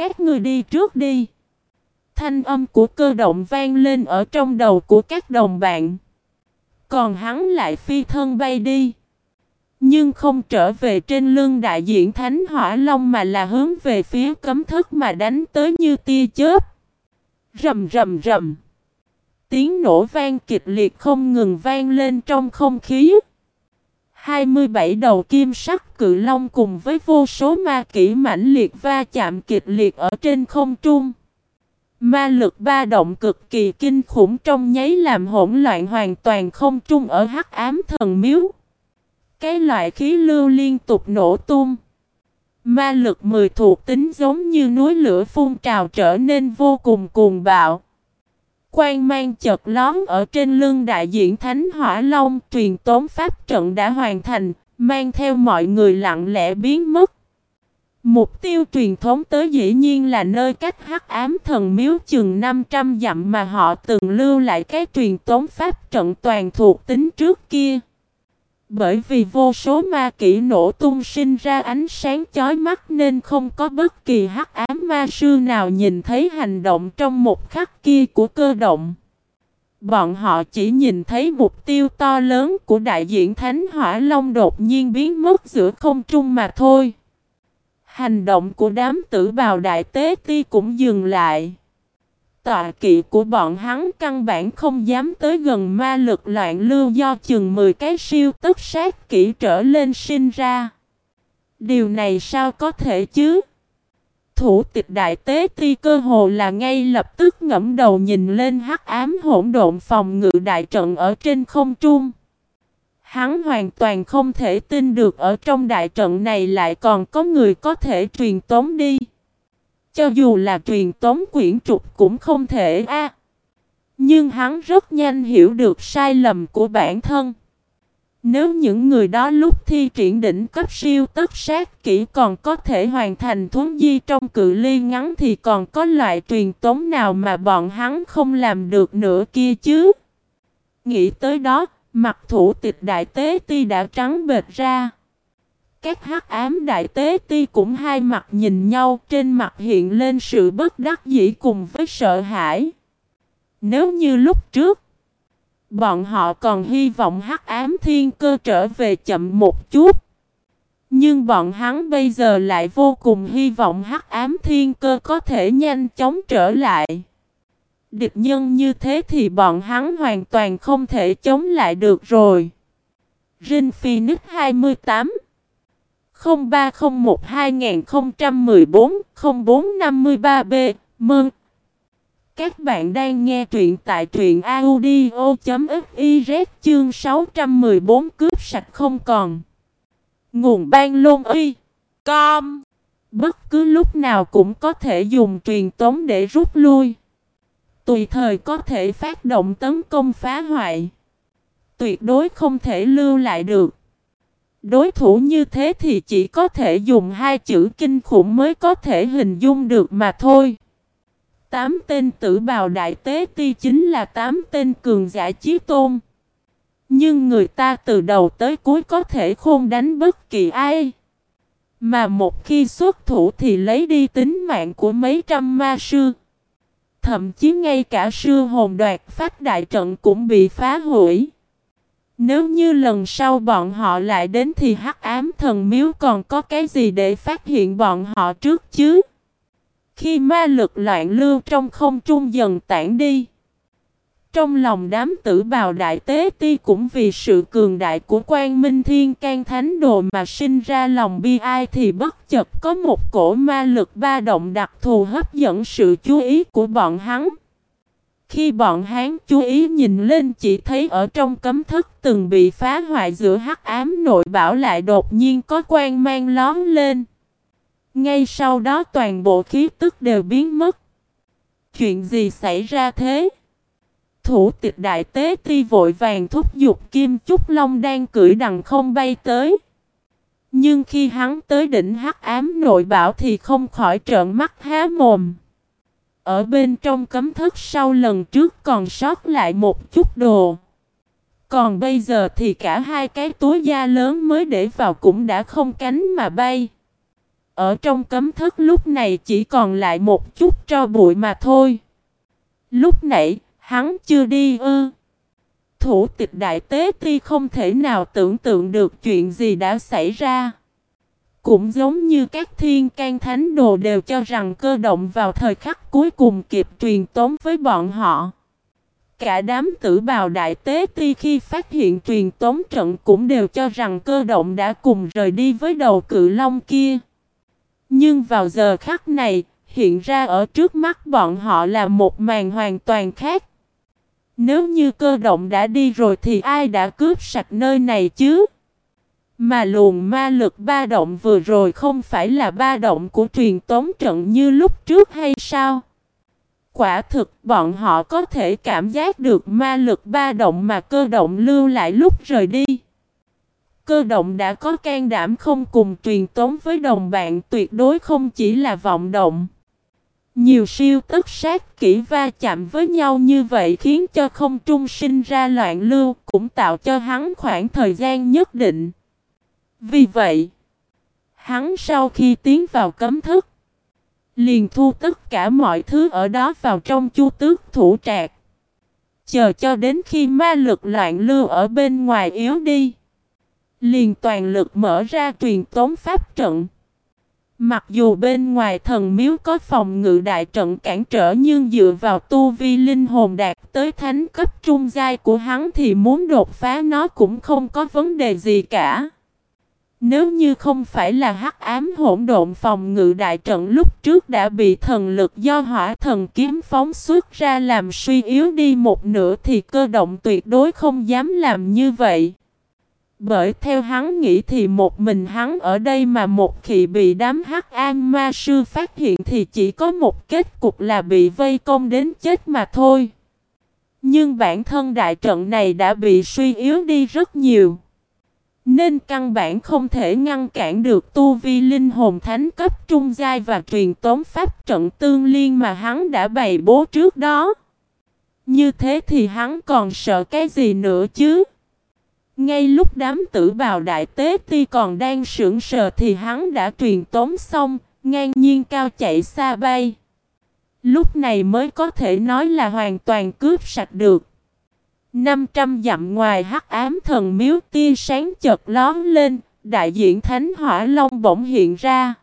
Các người đi trước đi. Thanh âm của cơ động vang lên ở trong đầu của các đồng bạn. Còn hắn lại phi thân bay đi. Nhưng không trở về trên lưng đại diện Thánh Hỏa Long mà là hướng về phía cấm thức mà đánh tới như tia chớp. Rầm rầm rầm. Tiếng nổ vang kịch liệt không ngừng vang lên trong không khí. 27 đầu kim sắc cự long cùng với vô số ma kỹ mãnh liệt va chạm kịch liệt ở trên không trung. Ma lực ba động cực kỳ kinh khủng trong nháy làm hỗn loạn hoàn toàn không trung ở hắc ám thần miếu. Cái loại khí lưu liên tục nổ tung. Ma lực mười thuộc tính giống như núi lửa phun trào trở nên vô cùng cuồng bạo. Quang mang chợt lón ở trên lưng đại diện Thánh Hỏa Long truyền tống pháp trận đã hoàn thành, mang theo mọi người lặng lẽ biến mất. Mục tiêu truyền thống tới dĩ nhiên là nơi cách hắc ám thần miếu chừng 500 dặm mà họ từng lưu lại cái truyền tống pháp trận toàn thuộc tính trước kia. Bởi vì vô số ma kỹ nổ tung sinh ra ánh sáng chói mắt nên không có bất kỳ hắc ám ma sư nào nhìn thấy hành động trong một khắc kia của cơ động. Bọn họ chỉ nhìn thấy mục tiêu to lớn của đại diện Thánh Hỏa Long đột nhiên biến mất giữa không trung mà thôi. Hành động của đám tử bào đại tế ti cũng dừng lại. Tọa kỵ của bọn hắn căn bản không dám tới gần ma lực loạn lưu do chừng 10 cái siêu tức sát kỹ trở lên sinh ra. Điều này sao có thể chứ? Thủ tịch đại tế ti cơ hồ là ngay lập tức ngẫm đầu nhìn lên hắc ám hỗn độn phòng ngự đại trận ở trên không trung. Hắn hoàn toàn không thể tin được ở trong đại trận này lại còn có người có thể truyền tống đi. Cho dù là truyền tống quyển trục cũng không thể a. nhưng hắn rất nhanh hiểu được sai lầm của bản thân. Nếu những người đó lúc thi triển đỉnh cấp siêu tất sát kỹ còn có thể hoàn thành thuấn di trong cự ly ngắn thì còn có loại truyền tống nào mà bọn hắn không làm được nữa kia chứ. Nghĩ tới đó, mặt thủ tịch đại tế ti đã trắng bệt ra. Các hắc ám đại tế ti cũng hai mặt nhìn nhau trên mặt hiện lên sự bất đắc dĩ cùng với sợ hãi. Nếu như lúc trước, bọn họ còn hy vọng hắc ám thiên cơ trở về chậm một chút. Nhưng bọn hắn bây giờ lại vô cùng hy vọng hắc ám thiên cơ có thể nhanh chóng trở lại. Địch nhân như thế thì bọn hắn hoàn toàn không thể chống lại được rồi. Rin Phoenix 28 0301-2014-0453B Mừng! Các bạn đang nghe truyện tại truyện audio.fiz chương 614 cướp sạch không còn. Nguồn ban lôn uy. Com. Bất cứ lúc nào cũng có thể dùng truyền tống để rút lui. Tùy thời có thể phát động tấn công phá hoại. Tuyệt đối không thể lưu lại được. Đối thủ như thế thì chỉ có thể dùng hai chữ kinh khủng mới có thể hình dung được mà thôi. Tám tên tử bào đại tế ti chính là tám tên cường giả chí tôn. Nhưng người ta từ đầu tới cuối có thể không đánh bất kỳ ai. Mà một khi xuất thủ thì lấy đi tính mạng của mấy trăm ma sư. Thậm chí ngay cả sư hồn đoạt phát đại trận cũng bị phá hủy. Nếu như lần sau bọn họ lại đến thì hắc ám thần miếu còn có cái gì để phát hiện bọn họ trước chứ? Khi ma lực loạn lưu trong không trung dần tản đi. Trong lòng đám tử bào đại tế ti cũng vì sự cường đại của quan minh thiên can thánh đồ mà sinh ra lòng bi ai thì bất chợt có một cổ ma lực ba động đặc thù hấp dẫn sự chú ý của bọn hắn. Khi bọn hắn chú ý nhìn lên chỉ thấy ở trong cấm thức từng bị phá hoại giữa hắc ám nội bảo lại đột nhiên có quang mang lón lên. Ngay sau đó toàn bộ khí tức đều biến mất. Chuyện gì xảy ra thế? Thủ tịch đại tế ti vội vàng thúc giục Kim Trúc Long đang cưỡi đằng không bay tới. Nhưng khi hắn tới đỉnh hắc ám nội bảo thì không khỏi trợn mắt há mồm. Ở bên trong cấm thức sau lần trước còn sót lại một chút đồ. Còn bây giờ thì cả hai cái túi da lớn mới để vào cũng đã không cánh mà bay. ở trong cấm thức lúc này chỉ còn lại một chút tro bụi mà thôi. Lúc nãy, hắn chưa đi ư. Thủ tịch đại tế ti không thể nào tưởng tượng được chuyện gì đã xảy ra. Cũng giống như các thiên can thánh đồ đều cho rằng cơ động vào thời khắc cuối cùng kịp truyền tống với bọn họ. Cả đám tử bào đại tế ti khi phát hiện truyền tống trận cũng đều cho rằng cơ động đã cùng rời đi với đầu cự long kia. Nhưng vào giờ khắc này, hiện ra ở trước mắt bọn họ là một màn hoàn toàn khác. Nếu như cơ động đã đi rồi thì ai đã cướp sạch nơi này chứ? Mà luồng ma lực ba động vừa rồi không phải là ba động của truyền tống trận như lúc trước hay sao? Quả thực, bọn họ có thể cảm giác được ma lực ba động mà cơ động lưu lại lúc rời đi. Cơ động đã có can đảm không cùng truyền tống với đồng bạn tuyệt đối không chỉ là vọng động. Nhiều siêu tất sát kỹ va chạm với nhau như vậy khiến cho không trung sinh ra loạn lưu cũng tạo cho hắn khoảng thời gian nhất định. Vì vậy, hắn sau khi tiến vào cấm thức, liền thu tất cả mọi thứ ở đó vào trong chu tước thủ trạc. Chờ cho đến khi ma lực loạn lưu ở bên ngoài yếu đi, liền toàn lực mở ra truyền tống pháp trận. Mặc dù bên ngoài thần miếu có phòng ngự đại trận cản trở nhưng dựa vào tu vi linh hồn đạt tới thánh cấp trung giai của hắn thì muốn đột phá nó cũng không có vấn đề gì cả. Nếu như không phải là hắc ám hỗn độn phòng ngự đại trận lúc trước đã bị thần lực do hỏa thần kiếm phóng xuất ra làm suy yếu đi một nửa thì cơ động tuyệt đối không dám làm như vậy. Bởi theo hắn nghĩ thì một mình hắn ở đây mà một khi bị đám hắc an ma sư phát hiện thì chỉ có một kết cục là bị vây công đến chết mà thôi. Nhưng bản thân đại trận này đã bị suy yếu đi rất nhiều. Nên căn bản không thể ngăn cản được tu vi linh hồn thánh cấp trung giai và truyền tống pháp trận tương liên mà hắn đã bày bố trước đó. Như thế thì hắn còn sợ cái gì nữa chứ? Ngay lúc đám tử bào đại tế ti còn đang sững sờ thì hắn đã truyền tống xong, ngang nhiên cao chạy xa bay. Lúc này mới có thể nói là hoàn toàn cướp sạch được. 500 dặm ngoài hắc ám thần miếu tia sáng chợt lón lên, đại diện Thánh Hỏa Long bỗng hiện ra.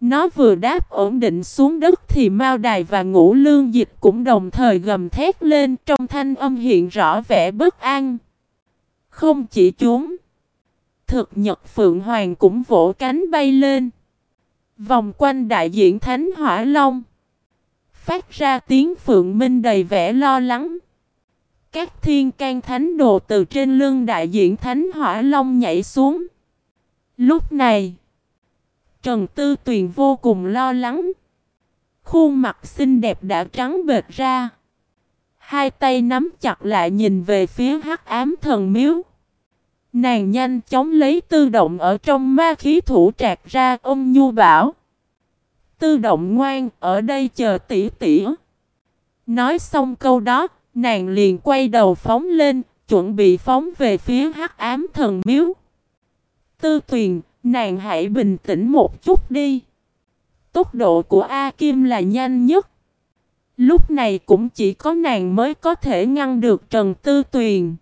Nó vừa đáp ổn định xuống đất thì Mao Đài và Ngũ Lương Dịch cũng đồng thời gầm thét lên trong thanh âm hiện rõ vẻ bất an. Không chỉ chúng, thực nhật Phượng Hoàng cũng vỗ cánh bay lên. Vòng quanh đại diện Thánh Hỏa Long, phát ra tiếng Phượng Minh đầy vẻ lo lắng. Các thiên can thánh đồ từ trên lưng đại diện thánh hỏa long nhảy xuống. Lúc này, Trần Tư Tuyền vô cùng lo lắng. Khuôn mặt xinh đẹp đã trắng bệt ra. Hai tay nắm chặt lại nhìn về phía hắc ám thần miếu. Nàng nhanh chóng lấy tư động ở trong ma khí thủ trạc ra ông Nhu bảo. Tư động ngoan, ở đây chờ tỷ tỷ. Nói xong câu đó, Nàng liền quay đầu phóng lên, chuẩn bị phóng về phía hắc ám thần miếu. Tư tuyền, nàng hãy bình tĩnh một chút đi. Tốc độ của A Kim là nhanh nhất. Lúc này cũng chỉ có nàng mới có thể ngăn được Trần Tư Tuyền.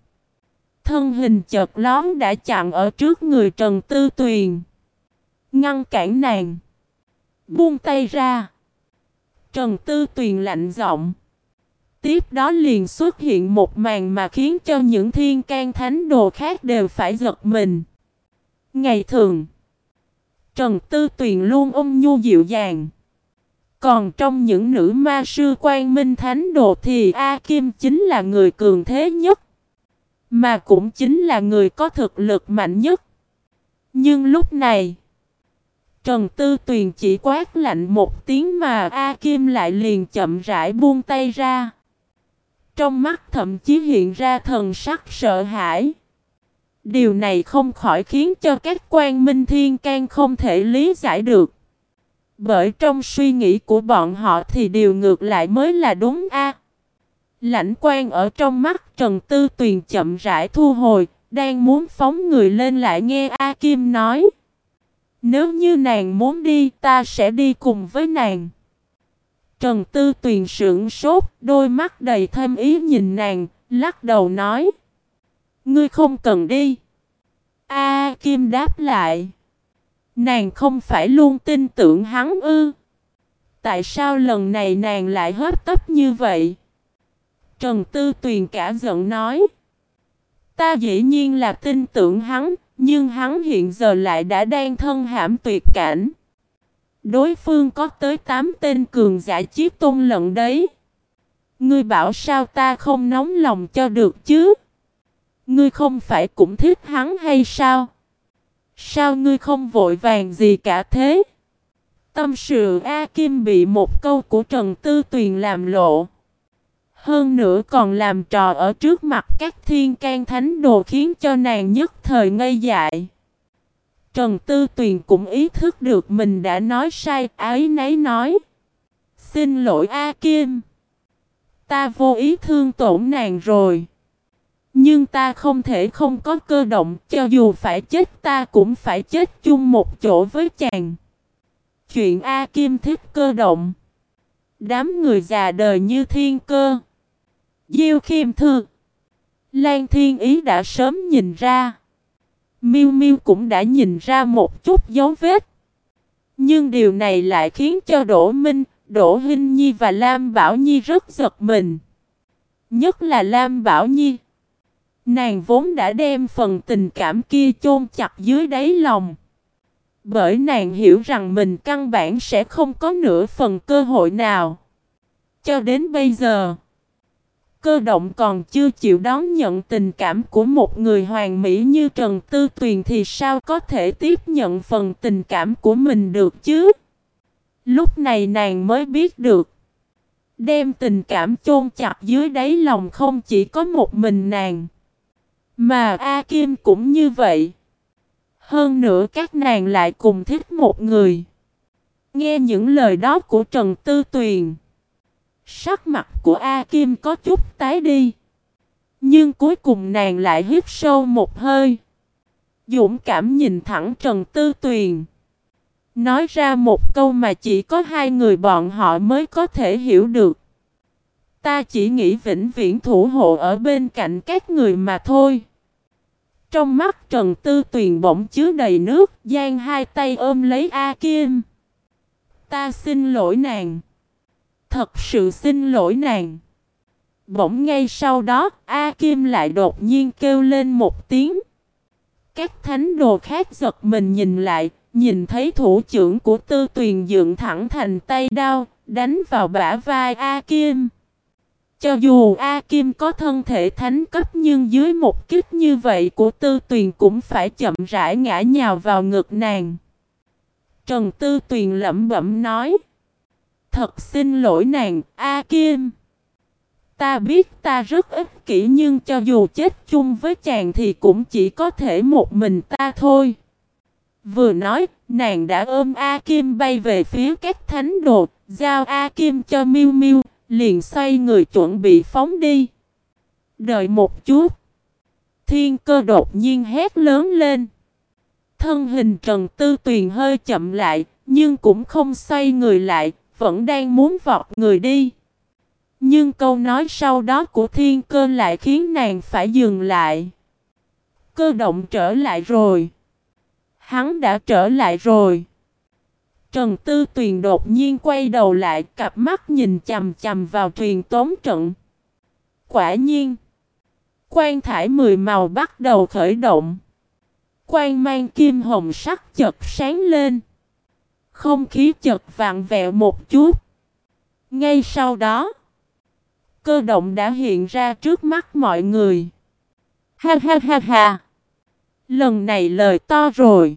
Thân hình chợt lón đã chặn ở trước người Trần Tư Tuyền. Ngăn cản nàng. Buông tay ra. Trần Tư Tuyền lạnh giọng. Tiếp đó liền xuất hiện một màn mà khiến cho những thiên can thánh đồ khác đều phải giật mình. Ngày thường, Trần Tư Tuyền luôn ôm nhu dịu dàng. Còn trong những nữ ma sư quan minh thánh đồ thì A Kim chính là người cường thế nhất. Mà cũng chính là người có thực lực mạnh nhất. Nhưng lúc này, Trần Tư Tuyền chỉ quát lạnh một tiếng mà A Kim lại liền chậm rãi buông tay ra. Trong mắt thậm chí hiện ra thần sắc sợ hãi. Điều này không khỏi khiến cho các quan minh thiên can không thể lý giải được. Bởi trong suy nghĩ của bọn họ thì điều ngược lại mới là đúng a. Lãnh quan ở trong mắt Trần Tư Tuyền chậm rãi thu hồi, đang muốn phóng người lên lại nghe A Kim nói. Nếu như nàng muốn đi, ta sẽ đi cùng với nàng. Trần Tư Tuyền sững sốt, đôi mắt đầy thêm ý nhìn nàng, lắc đầu nói. Ngươi không cần đi. A Kim đáp lại. Nàng không phải luôn tin tưởng hắn ư. Tại sao lần này nàng lại hấp tấp như vậy? Trần Tư Tuyền cả giận nói. Ta dĩ nhiên là tin tưởng hắn, nhưng hắn hiện giờ lại đã đang thân hãm tuyệt cảnh. Đối phương có tới 8 tên cường giả chiếc tôn lận đấy. Ngươi bảo sao ta không nóng lòng cho được chứ? Ngươi không phải cũng thích hắn hay sao? Sao ngươi không vội vàng gì cả thế? Tâm sự A Kim bị một câu của Trần Tư Tuyền làm lộ. Hơn nữa còn làm trò ở trước mặt các thiên can thánh đồ khiến cho nàng nhất thời ngây dại. Trần Tư Tuyền cũng ý thức được mình đã nói sai, ái nấy nói. Xin lỗi A Kim. Ta vô ý thương tổn nàng rồi. Nhưng ta không thể không có cơ động, cho dù phải chết ta cũng phải chết chung một chỗ với chàng. Chuyện A Kim thích cơ động. Đám người già đời như thiên cơ. Diêu Khiêm Thư. Lan Thiên Ý đã sớm nhìn ra. Miu Miu cũng đã nhìn ra một chút dấu vết. Nhưng điều này lại khiến cho Đỗ Minh, Đỗ Hinh Nhi và Lam Bảo Nhi rất giật mình. Nhất là Lam Bảo Nhi. Nàng vốn đã đem phần tình cảm kia chôn chặt dưới đáy lòng. Bởi nàng hiểu rằng mình căn bản sẽ không có nửa phần cơ hội nào. Cho đến bây giờ, cơ động còn chưa chịu đón nhận tình cảm của một người hoàn mỹ như Trần Tư Tuyền thì sao có thể tiếp nhận phần tình cảm của mình được chứ? Lúc này nàng mới biết được. Đem tình cảm chôn chặt dưới đáy lòng không chỉ có một mình nàng. Mà A Kim cũng như vậy. Hơn nữa các nàng lại cùng thích một người. Nghe những lời đó của Trần Tư Tuyền. Sắc mặt của A Kim có chút tái đi. Nhưng cuối cùng nàng lại hít sâu một hơi. Dũng cảm nhìn thẳng Trần Tư Tuyền. Nói ra một câu mà chỉ có hai người bọn họ mới có thể hiểu được. Ta chỉ nghĩ vĩnh viễn thủ hộ ở bên cạnh các người mà thôi. Trong mắt Trần Tư Tuyền bỗng chứa đầy nước, giang hai tay ôm lấy A Kim. Ta xin lỗi nàng. Thật sự xin lỗi nàng. Bỗng ngay sau đó, A Kim lại đột nhiên kêu lên một tiếng. Các thánh đồ khác giật mình nhìn lại, nhìn thấy thủ trưởng của Tư Tuyền dựng thẳng thành tay đao, đánh vào bả vai A Kim. Cho dù A Kim có thân thể thánh cấp nhưng dưới một kích như vậy của Tư Tuyền cũng phải chậm rãi ngã nhào vào ngực nàng. Trần Tư Tuyền lẩm bẩm nói. Thật xin lỗi nàng, A Kim. Ta biết ta rất ích kỷ nhưng cho dù chết chung với chàng thì cũng chỉ có thể một mình ta thôi. Vừa nói, nàng đã ôm A Kim bay về phía các thánh đồ, giao A Kim cho Miu Miu, liền xoay người chuẩn bị phóng đi. Đợi một chút. Thiên cơ đột nhiên hét lớn lên. Thân hình Trần Tư Tuyền hơi chậm lại, nhưng cũng không xoay người lại, vẫn đang muốn vọt người đi. Nhưng câu nói sau đó của thiên cơ lại khiến nàng phải dừng lại. Cơ động trở lại rồi. Hắn đã trở lại rồi. Trần Tư Tuyền đột nhiên quay đầu lại, cặp mắt nhìn chầm chầm vào truyền tống trận. Quả nhiên. Quan thải mười màu bắt đầu khởi động. Quan mang kim hồng sắc chật sáng lên. Không khí chật vạn vẹo một chút. Ngay sau đó. Cơ động đã hiện ra trước mắt mọi người. Ha ha ha ha. Lần này lời to rồi.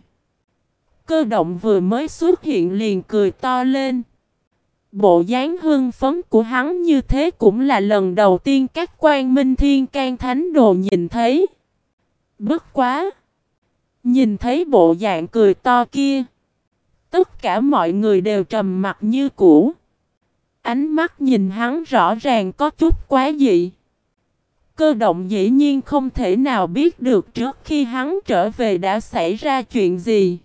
Cơ động vừa mới xuất hiện liền cười to lên. Bộ dáng hưng phấn của hắn như thế cũng là lần đầu tiên các quan minh thiên can thánh đồ nhìn thấy. Bất quá! Nhìn thấy bộ dạng cười to kia. Tất cả mọi người đều trầm mặt như cũ. Ánh mắt nhìn hắn rõ ràng có chút quá dị. Cơ động dĩ nhiên không thể nào biết được trước khi hắn trở về đã xảy ra chuyện gì.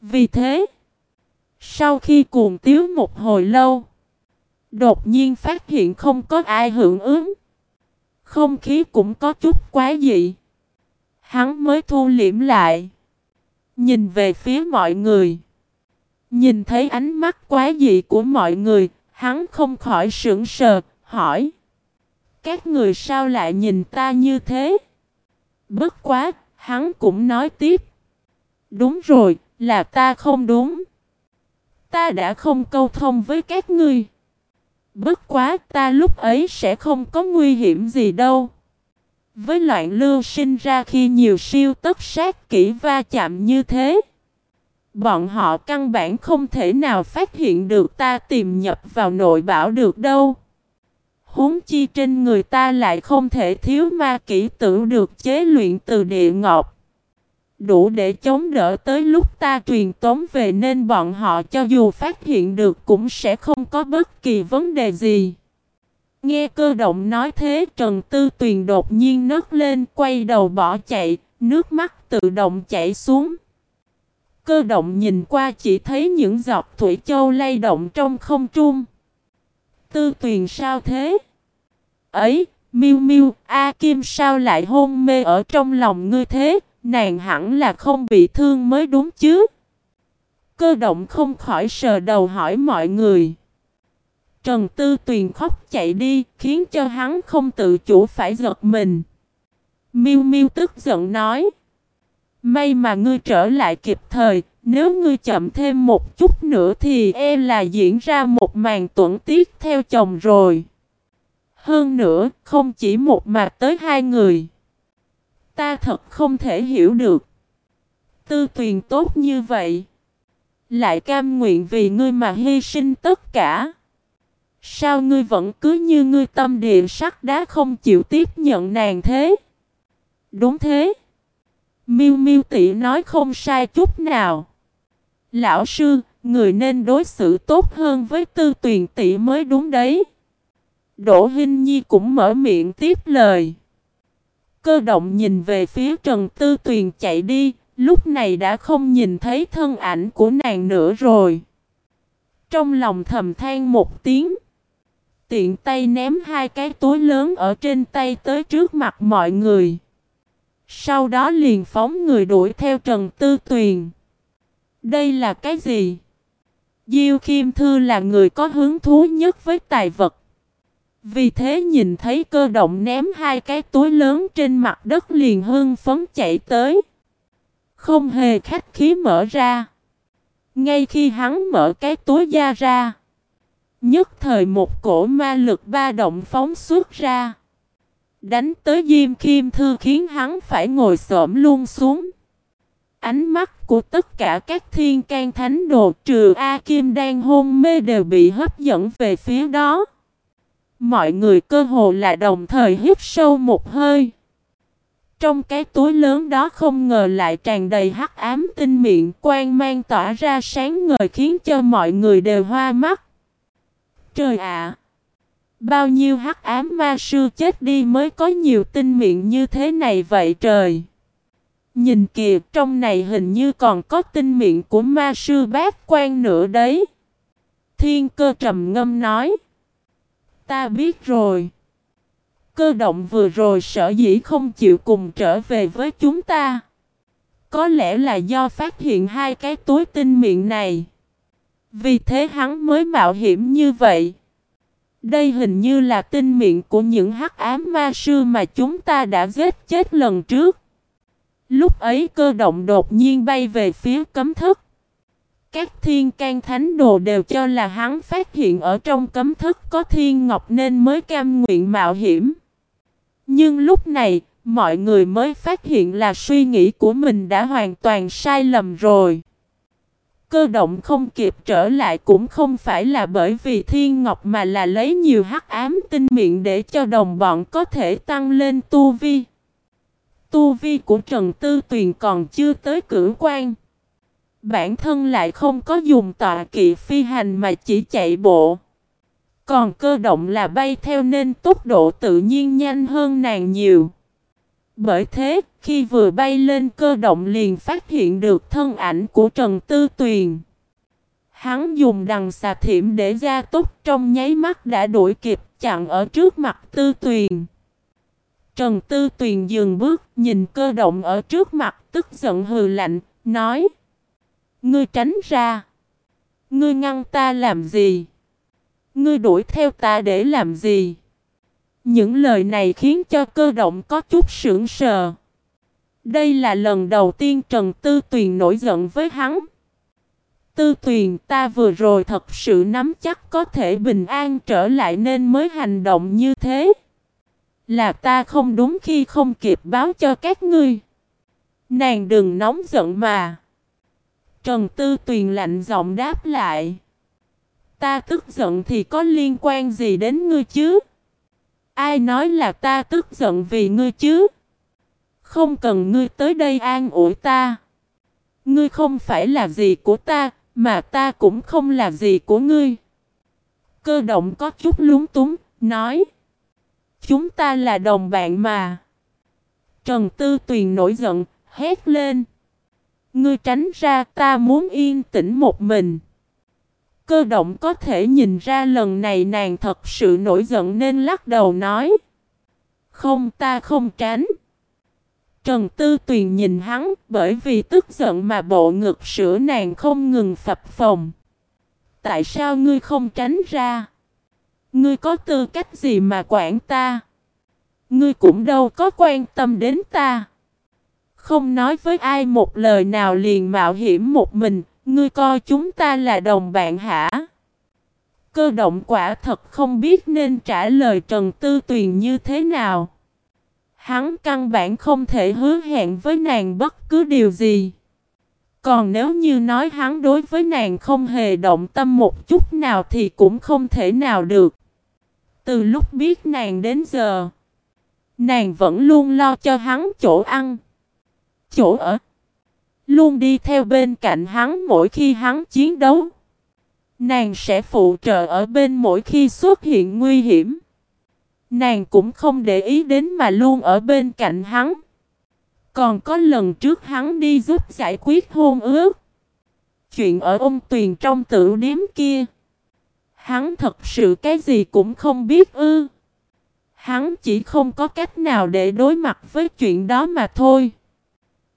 Vì thế, sau khi cuồng tiếu một hồi lâu, đột nhiên phát hiện không có ai hưởng ứng. Không khí cũng có chút quá dị. Hắn mới thu liễm lại. Nhìn về phía mọi người. Nhìn thấy ánh mắt quá dị của mọi người, hắn không khỏi sững sờ, hỏi. Các người sao lại nhìn ta như thế? Bất quá, hắn cũng nói tiếp. Đúng rồi, là ta không đúng. Ta đã không câu thông với các ngươi. Bất quá ta lúc ấy sẽ không có nguy hiểm gì đâu. Với loạn lưu sinh ra khi nhiều siêu tất sát kỹ va chạm như thế. Bọn họ căn bản không thể nào phát hiện được ta tìm nhập vào nội bảo được đâu. Huống chi trên người ta lại không thể thiếu ma kỹ tử được chế luyện từ địa ngọc. Đủ để chống đỡ tới lúc ta truyền tống về nên bọn họ cho dù phát hiện được cũng sẽ không có bất kỳ vấn đề gì. Nghe cơ động nói thế Trần Tư Tuyền đột nhiên nấc lên quay đầu bỏ chạy, nước mắt tự động chảy xuống. Cơ động nhìn qua chỉ thấy những giọt thủy châu lay động trong không trung. Tư Tuyền sao thế? Ấy, miu miu, A Kim sao lại hôn mê ở trong lòng ngươi thế? Nàng hẳn là không bị thương mới đúng chứ? Cơ động không khỏi sờ đầu hỏi mọi người. Trần Tư Tuyền khóc chạy đi, khiến cho hắn không tự chủ phải giật mình. Miu Miu tức giận nói: "May mà ngươi trở lại kịp thời, nếu ngươi chậm thêm một chút nữa thì e là diễn ra một màn tuẫn tiết theo chồng rồi." Hơn nữa, không chỉ một mà tới hai người. Ta thật không thể hiểu được. Tư tuyền tốt như vậy. Lại cam nguyện vì ngươi mà hy sinh tất cả. Sao ngươi vẫn cứ như ngươi tâm địa sắt đá không chịu tiếp nhận nàng thế? Đúng thế. Miu Miu tỷ nói không sai chút nào. Lão sư, người nên đối xử tốt hơn với Tư Tuyền tỷ mới đúng đấy. Đỗ Hinh Nhi cũng mở miệng tiếp lời. Cơ động nhìn về phía Trần Tư Tuyền chạy đi, lúc này đã không nhìn thấy thân ảnh của nàng nữa rồi. Trong lòng thầm than một tiếng tiện tay ném hai cái túi lớn ở trên tay tới trước mặt mọi người. Sau đó liền phóng người đuổi theo Trần Tư Tuyền. Đây là cái gì? Diêu Khiêm Thư là người có hứng thú nhất với tài vật. Vì thế nhìn thấy cơ động ném hai cái túi lớn trên mặt đất liền hưng phấn chạy tới. Không hề khách khí mở ra. Ngay khi hắn mở cái túi da ra. Nhất thời một cổ ma lực ba động phóng suốt ra. Đánh tới Diêm Khiêm Thư khiến hắn phải ngồi xổm luôn xuống. Ánh mắt của tất cả các thiên can thánh đồ trừ A Kim đang hôn mê đều bị hấp dẫn về phía đó. Mọi người cơ hồ là đồng thời hít sâu một hơi. Trong cái túi lớn đó không ngờ lại tràn đầy hắc ám tinh miệng quang mang tỏa ra sáng ngời khiến cho mọi người đều hoa mắt. Trời ạ! Bao nhiêu hắc ám ma sư chết đi mới có nhiều tinh miệng như thế này vậy trời! Nhìn kìa, trong này hình như còn có tinh miệng của ma sư bát quan nữa đấy. Thiên cơ trầm ngâm nói. Ta biết rồi. Cơ động vừa rồi sở dĩ không chịu cùng trở về với chúng ta. Có lẽ là do phát hiện hai cái túi tinh miệng này. Vì thế hắn mới mạo hiểm như vậy. Đây hình như là tinh miệng của những hắc ám ma sư mà chúng ta đã giết chết lần trước. Lúc ấy cơ động đột nhiên bay về phía cấm thức. Các thiên can thánh đồ đều cho là hắn phát hiện ở trong cấm thức có thiên ngọc nên mới cam nguyện mạo hiểm. Nhưng lúc này, mọi người mới phát hiện là suy nghĩ của mình đã hoàn toàn sai lầm rồi. Cơ động không kịp trở lại cũng không phải là bởi vì thiên ngọc mà là lấy nhiều hắc ám tinh miệng để cho đồng bọn có thể tăng lên tu vi. Tu vi của Trần Tư Tuyền còn chưa tới cử quan. Bản thân lại không có dùng tọa kỵ phi hành mà chỉ chạy bộ. Còn cơ động là bay theo nên tốc độ tự nhiên nhanh hơn nàng nhiều. Bởi thế, khi vừa bay lên cơ động liền phát hiện được thân ảnh của Trần Tư Tuyền. Hắn dùng đằng xà thiểm để ra tốc trong nháy mắt đã đuổi kịp chặn ở trước mặt Tư Tuyền. Trần Tư Tuyền dừng bước, nhìn cơ động ở trước mặt, tức giận hừ lạnh, nói Ngươi tránh ra. Ngươi ngăn ta làm gì? Ngươi đuổi theo ta để làm gì? Những lời này khiến cho cơ động có chút sững sờ. Đây là lần đầu tiên Trần Tư Tuyền nổi giận với hắn. Tư Tuyền, ta vừa rồi thật sự nắm chắc có thể bình an trở lại nên mới hành động như thế. Là ta không đúng khi không kịp báo cho các ngươi. Nàng đừng nóng giận mà. Trần Tư Tuyền lạnh giọng đáp lại. Ta tức giận thì có liên quan gì đến ngươi chứ? Ai nói là ta tức giận vì ngươi chứ? Không cần ngươi tới đây an ủi ta. Ngươi không phải là gì của ta, mà ta cũng không là gì của ngươi. Cơ động có chút lúng túng, nói. Chúng ta là đồng bạn mà. Trần Tư Tuyền nổi giận, hét lên. Ngươi tránh ra ta muốn yên tĩnh một mình. Cơ động có thể nhìn ra lần này nàng thật sự nổi giận nên lắc đầu nói. Không ta không tránh. Trần Tư Tuyền nhìn hắn bởi vì tức giận mà bộ ngực sữa nàng không ngừng phập phồng. Tại sao ngươi không tránh ra? Ngươi có tư cách gì mà quản ta? Ngươi cũng đâu có quan tâm đến ta. Không nói với ai một lời nào liền mạo hiểm một mình, ngươi coi chúng ta là đồng bạn hả? Cơ động quả thật không biết nên trả lời Trần Tư Tuyền như thế nào. Hắn căn bản không thể hứa hẹn với nàng bất cứ điều gì. Còn nếu như nói hắn đối với nàng không hề động tâm một chút nào thì cũng không thể nào được. Từ lúc biết nàng đến giờ, nàng vẫn luôn lo cho hắn chỗ ăn, chỗ ở. Luôn đi theo bên cạnh hắn mỗi khi hắn chiến đấu. Nàng sẽ phụ trợ ở bên mỗi khi xuất hiện nguy hiểm. Nàng cũng không để ý đến mà luôn ở bên cạnh hắn. Còn có lần trước hắn đi giúp giải quyết hôn ước. Chuyện ở ông Tuyền trong tự điếm kia. Hắn thật sự cái gì cũng không biết ư. Hắn chỉ không có cách nào để đối mặt với chuyện đó mà thôi.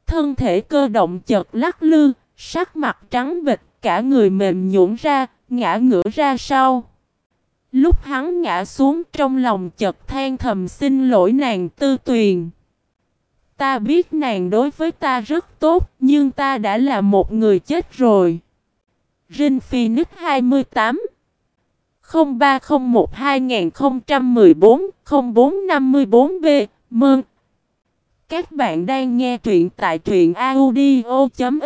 Thân thể cơ động chợt lắc lư, sắc mặt trắng bệch, cả người mềm nhũn ra, ngã ngửa ra sau. Lúc hắn ngã xuống trong lòng chợt than thầm xin lỗi nàng tư tuyền. Ta biết nàng đối với ta rất tốt, nhưng ta đã là một người chết rồi. Rin Phoenix 28 0301 2014 0454B Mơn các bạn đang nghe truyện tại truyện audio.fiz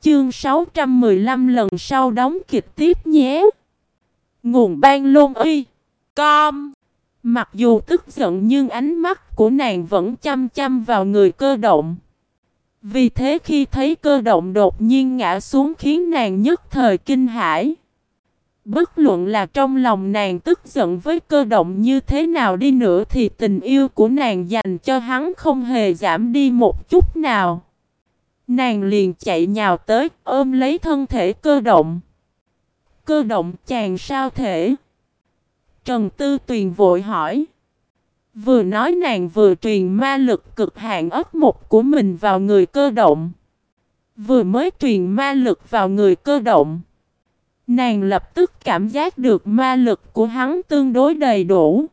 chương 615 lần sau đóng kịch tiếp nhé. Nguồn ban lôn uy. Com. Mặc dù tức giận nhưng ánh mắt của nàng vẫn chăm chăm vào người cơ động. Vì thế khi thấy cơ động đột nhiên ngã xuống khiến nàng nhất thời kinh hãi. Bất luận là trong lòng nàng tức giận với cơ động như thế nào đi nữa thì tình yêu của nàng dành cho hắn không hề giảm đi một chút nào. Nàng liền chạy nhào tới, ôm lấy thân thể cơ động. Cơ động chàng sao thể? Trần Tư Tuyền vội hỏi. Vừa nói nàng vừa truyền ma lực cực hạn ấp một của mình vào người cơ động. Vừa mới truyền ma lực vào người cơ động. Nàng lập tức cảm giác được ma lực của hắn tương đối đầy đủ.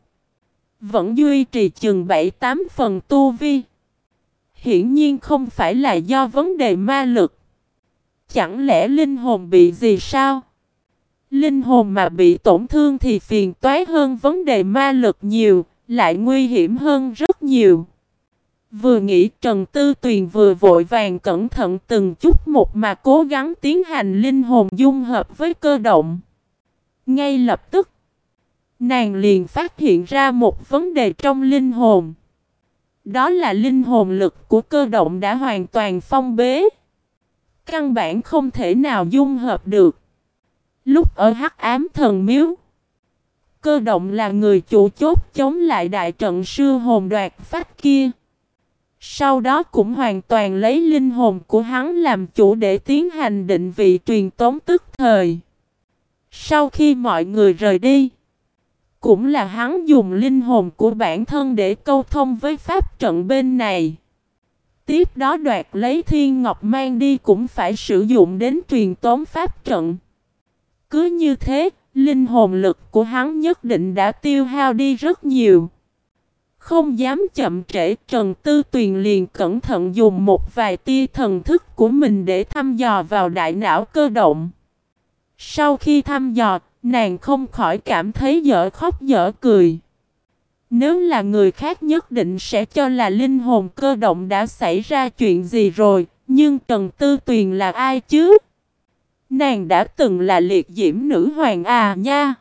Vẫn duy trì chừng 7-8 phần tu vi. Hiển nhiên không phải là do vấn đề ma lực. Chẳng lẽ linh hồn bị gì sao? Linh hồn mà bị tổn thương thì phiền toái hơn vấn đề ma lực nhiều, lại nguy hiểm hơn rất nhiều. Vừa nghĩ Trần Tư Tuyền vừa vội vàng cẩn thận từng chút một mà cố gắng tiến hành linh hồn dung hợp với cơ động. Ngay lập tức, nàng liền phát hiện ra một vấn đề trong linh hồn. Đó là linh hồn lực của cơ động đã hoàn toàn phong bế. Căn bản không thể nào dung hợp được. Lúc ở hắc ám thần miếu, cơ động là người chủ chốt chống lại đại trận sư hồn đoạt phách kia. Sau đó cũng hoàn toàn lấy linh hồn của hắn làm chủ để tiến hành định vị truyền tống tức thời. Sau khi mọi người rời đi, cũng là hắn dùng linh hồn của bản thân để câu thông với pháp trận bên này. Tiếp đó đoạt lấy thiên ngọc mang đi cũng phải sử dụng đến truyền tống pháp trận. Cứ như thế, linh hồn lực của hắn nhất định đã tiêu hao đi rất nhiều. Không dám chậm trễ, Trần Tư Tuyền liền cẩn thận dùng một vài tia thần thức của mình để thăm dò vào đại não cơ động. Sau khi thăm dò, nàng không khỏi cảm thấy dở khóc dở cười. Nếu là người khác nhất định sẽ cho là linh hồn cơ động đã xảy ra chuyện gì rồi, nhưng Trần Tư Tuyền là ai chứ? Nàng đã từng là liệt diễm nữ hoàng à nha.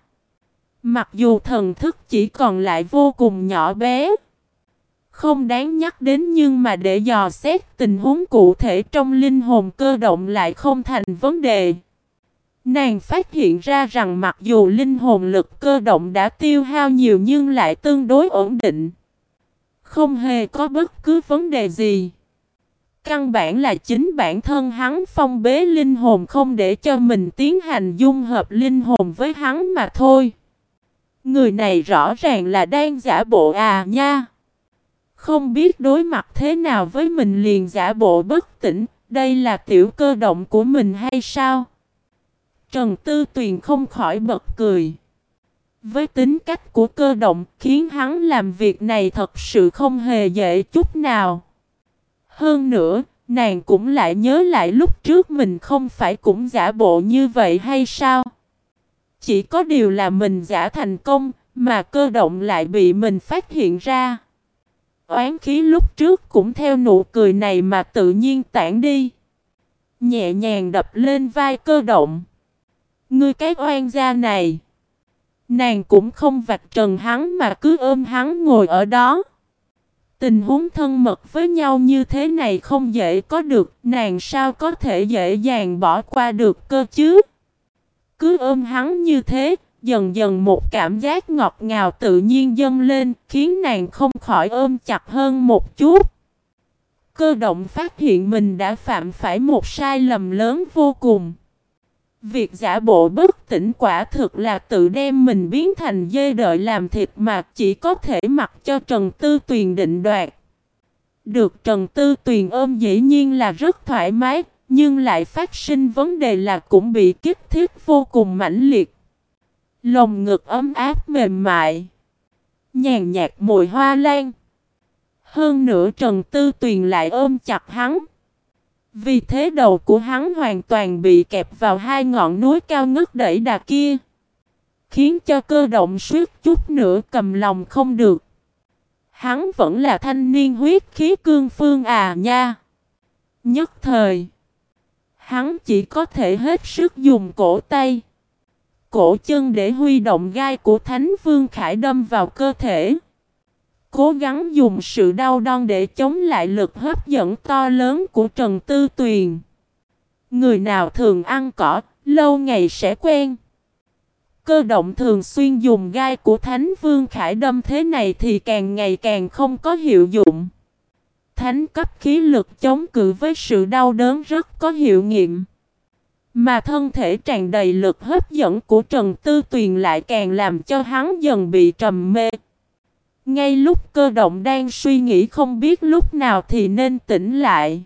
Mặc dù thần thức chỉ còn lại vô cùng nhỏ bé. Không đáng nhắc đến nhưng mà để dò xét tình huống cụ thể trong linh hồn cơ động lại không thành vấn đề. Nàng phát hiện ra rằng mặc dù linh hồn lực cơ động đã tiêu hao nhiều nhưng lại tương đối ổn định. Không hề có bất cứ vấn đề gì. Căn bản là chính bản thân hắn phong bế linh hồn không để cho mình tiến hành dung hợp linh hồn với hắn mà thôi. Người này rõ ràng là đang giả bộ à nha. Không biết đối mặt thế nào với mình liền giả bộ bất tỉnh, đây là tiểu cơ động của mình hay sao? Trần Tư Tuyền không khỏi bật cười. Với tính cách của cơ động khiến hắn làm việc này thật sự không hề dễ chút nào. Hơn nữa, nàng cũng lại nhớ lại lúc trước mình không phải cũng giả bộ như vậy hay sao? Chỉ có điều là mình giả thành công, mà cơ động lại bị mình phát hiện ra. Oán khí lúc trước cũng theo nụ cười này mà tự nhiên tản đi. Nhẹ nhàng đập lên vai cơ động. Ngươi cái oan gia này. Nàng cũng không vạch trần hắn mà cứ ôm hắn ngồi ở đó. Tình huống thân mật với nhau như thế này không dễ có được, nàng sao có thể dễ dàng bỏ qua được cơ chứ? Cứ ôm hắn như thế, dần dần một cảm giác ngọt ngào tự nhiên dâng lên, khiến nàng không khỏi ôm chặt hơn một chút. Cơ động phát hiện mình đã phạm phải một sai lầm lớn vô cùng. Việc giả bộ bất tỉnh quả thực là tự đem mình biến thành dê đợi làm thịt mà chỉ có thể mặc cho Trần Tư Tuyền định đoạt. Được Trần Tư Tuyền ôm dĩ nhiên là rất thoải mái, nhưng lại phát sinh vấn đề là cũng bị kích thiết vô cùng mãnh liệt. Lồng ngực ấm áp mềm mại. Nhàn nhạt mùi hoa lan. Hơn nữa Trần Tư Tuyền lại ôm chặt hắn. Vì thế đầu của hắn hoàn toàn bị kẹp vào hai ngọn núi cao ngất đẩy đà kia. Khiến cho cơ động suýt chút nữa cầm lòng không được. Hắn vẫn là thanh niên huyết khí cương phương à nha. Nhất thời. Hắn chỉ có thể hết sức dùng cổ tay. Cổ chân để huy động gai của Thánh Vương Khải đâm vào cơ thể. Cố gắng dùng sự đau đon để chống lại lực hấp dẫn to lớn của Trần Tư Tuyền. Người nào thường ăn cỏ, lâu ngày sẽ quen. Cơ động thường xuyên dùng gai của Thánh Vương Khải đâm thế này thì càng ngày càng không có hiệu dụng. Thánh cấp khí lực chống cự với sự đau đớn rất có hiệu nghiệm. Mà thân thể tràn đầy lực hấp dẫn của Trần Tư Tuyền lại càng làm cho hắn dần bị trầm mê. Ngay lúc cơ động đang suy nghĩ không biết lúc nào thì nên tỉnh lại.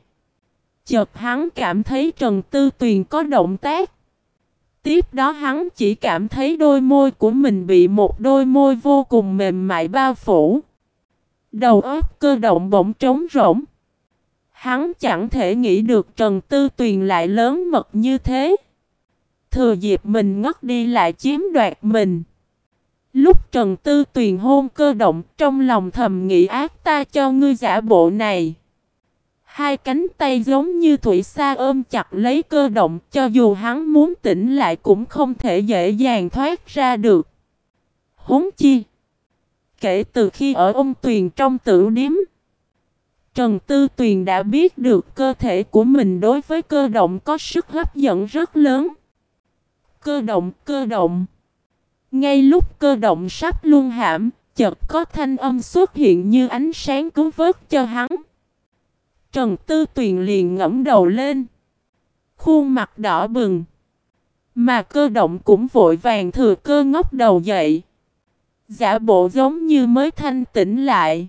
Chợt hắn cảm thấy Trần Tư Tuyền có động tác. Tiếp đó hắn chỉ cảm thấy đôi môi của mình bị một đôi môi vô cùng mềm mại bao phủ. Đầu óc cơ động bỗng trống rỗng. Hắn chẳng thể nghĩ được Trần Tư Tuyền lại lớn mật như thế. Thừa dịp mình ngất đi lại chiếm đoạt mình. Lúc Trần Tư Tuyền hôn cơ động, trong lòng thầm nghĩ ác ta cho ngươi giả bộ này. Hai cánh tay giống như thủy sa ôm chặt lấy cơ động, cho dù hắn muốn tỉnh lại cũng không thể dễ dàng thoát ra được. Huống chi. Kể từ khi ở ông Tuyền trong tử điếm. Trần Tư Tuyền đã biết được cơ thể của mình đối với cơ động có sức hấp dẫn rất lớn. Cơ động, cơ động. Ngay lúc cơ động sắp luân hãm, chợt có thanh âm xuất hiện như ánh sáng cứu vớt cho hắn. Trần Tư Tuyền liền ngẫm đầu lên. Khuôn mặt đỏ bừng. Mà cơ động cũng vội vàng thừa cơ ngóc đầu dậy. Giả bộ giống như mới thanh tỉnh lại.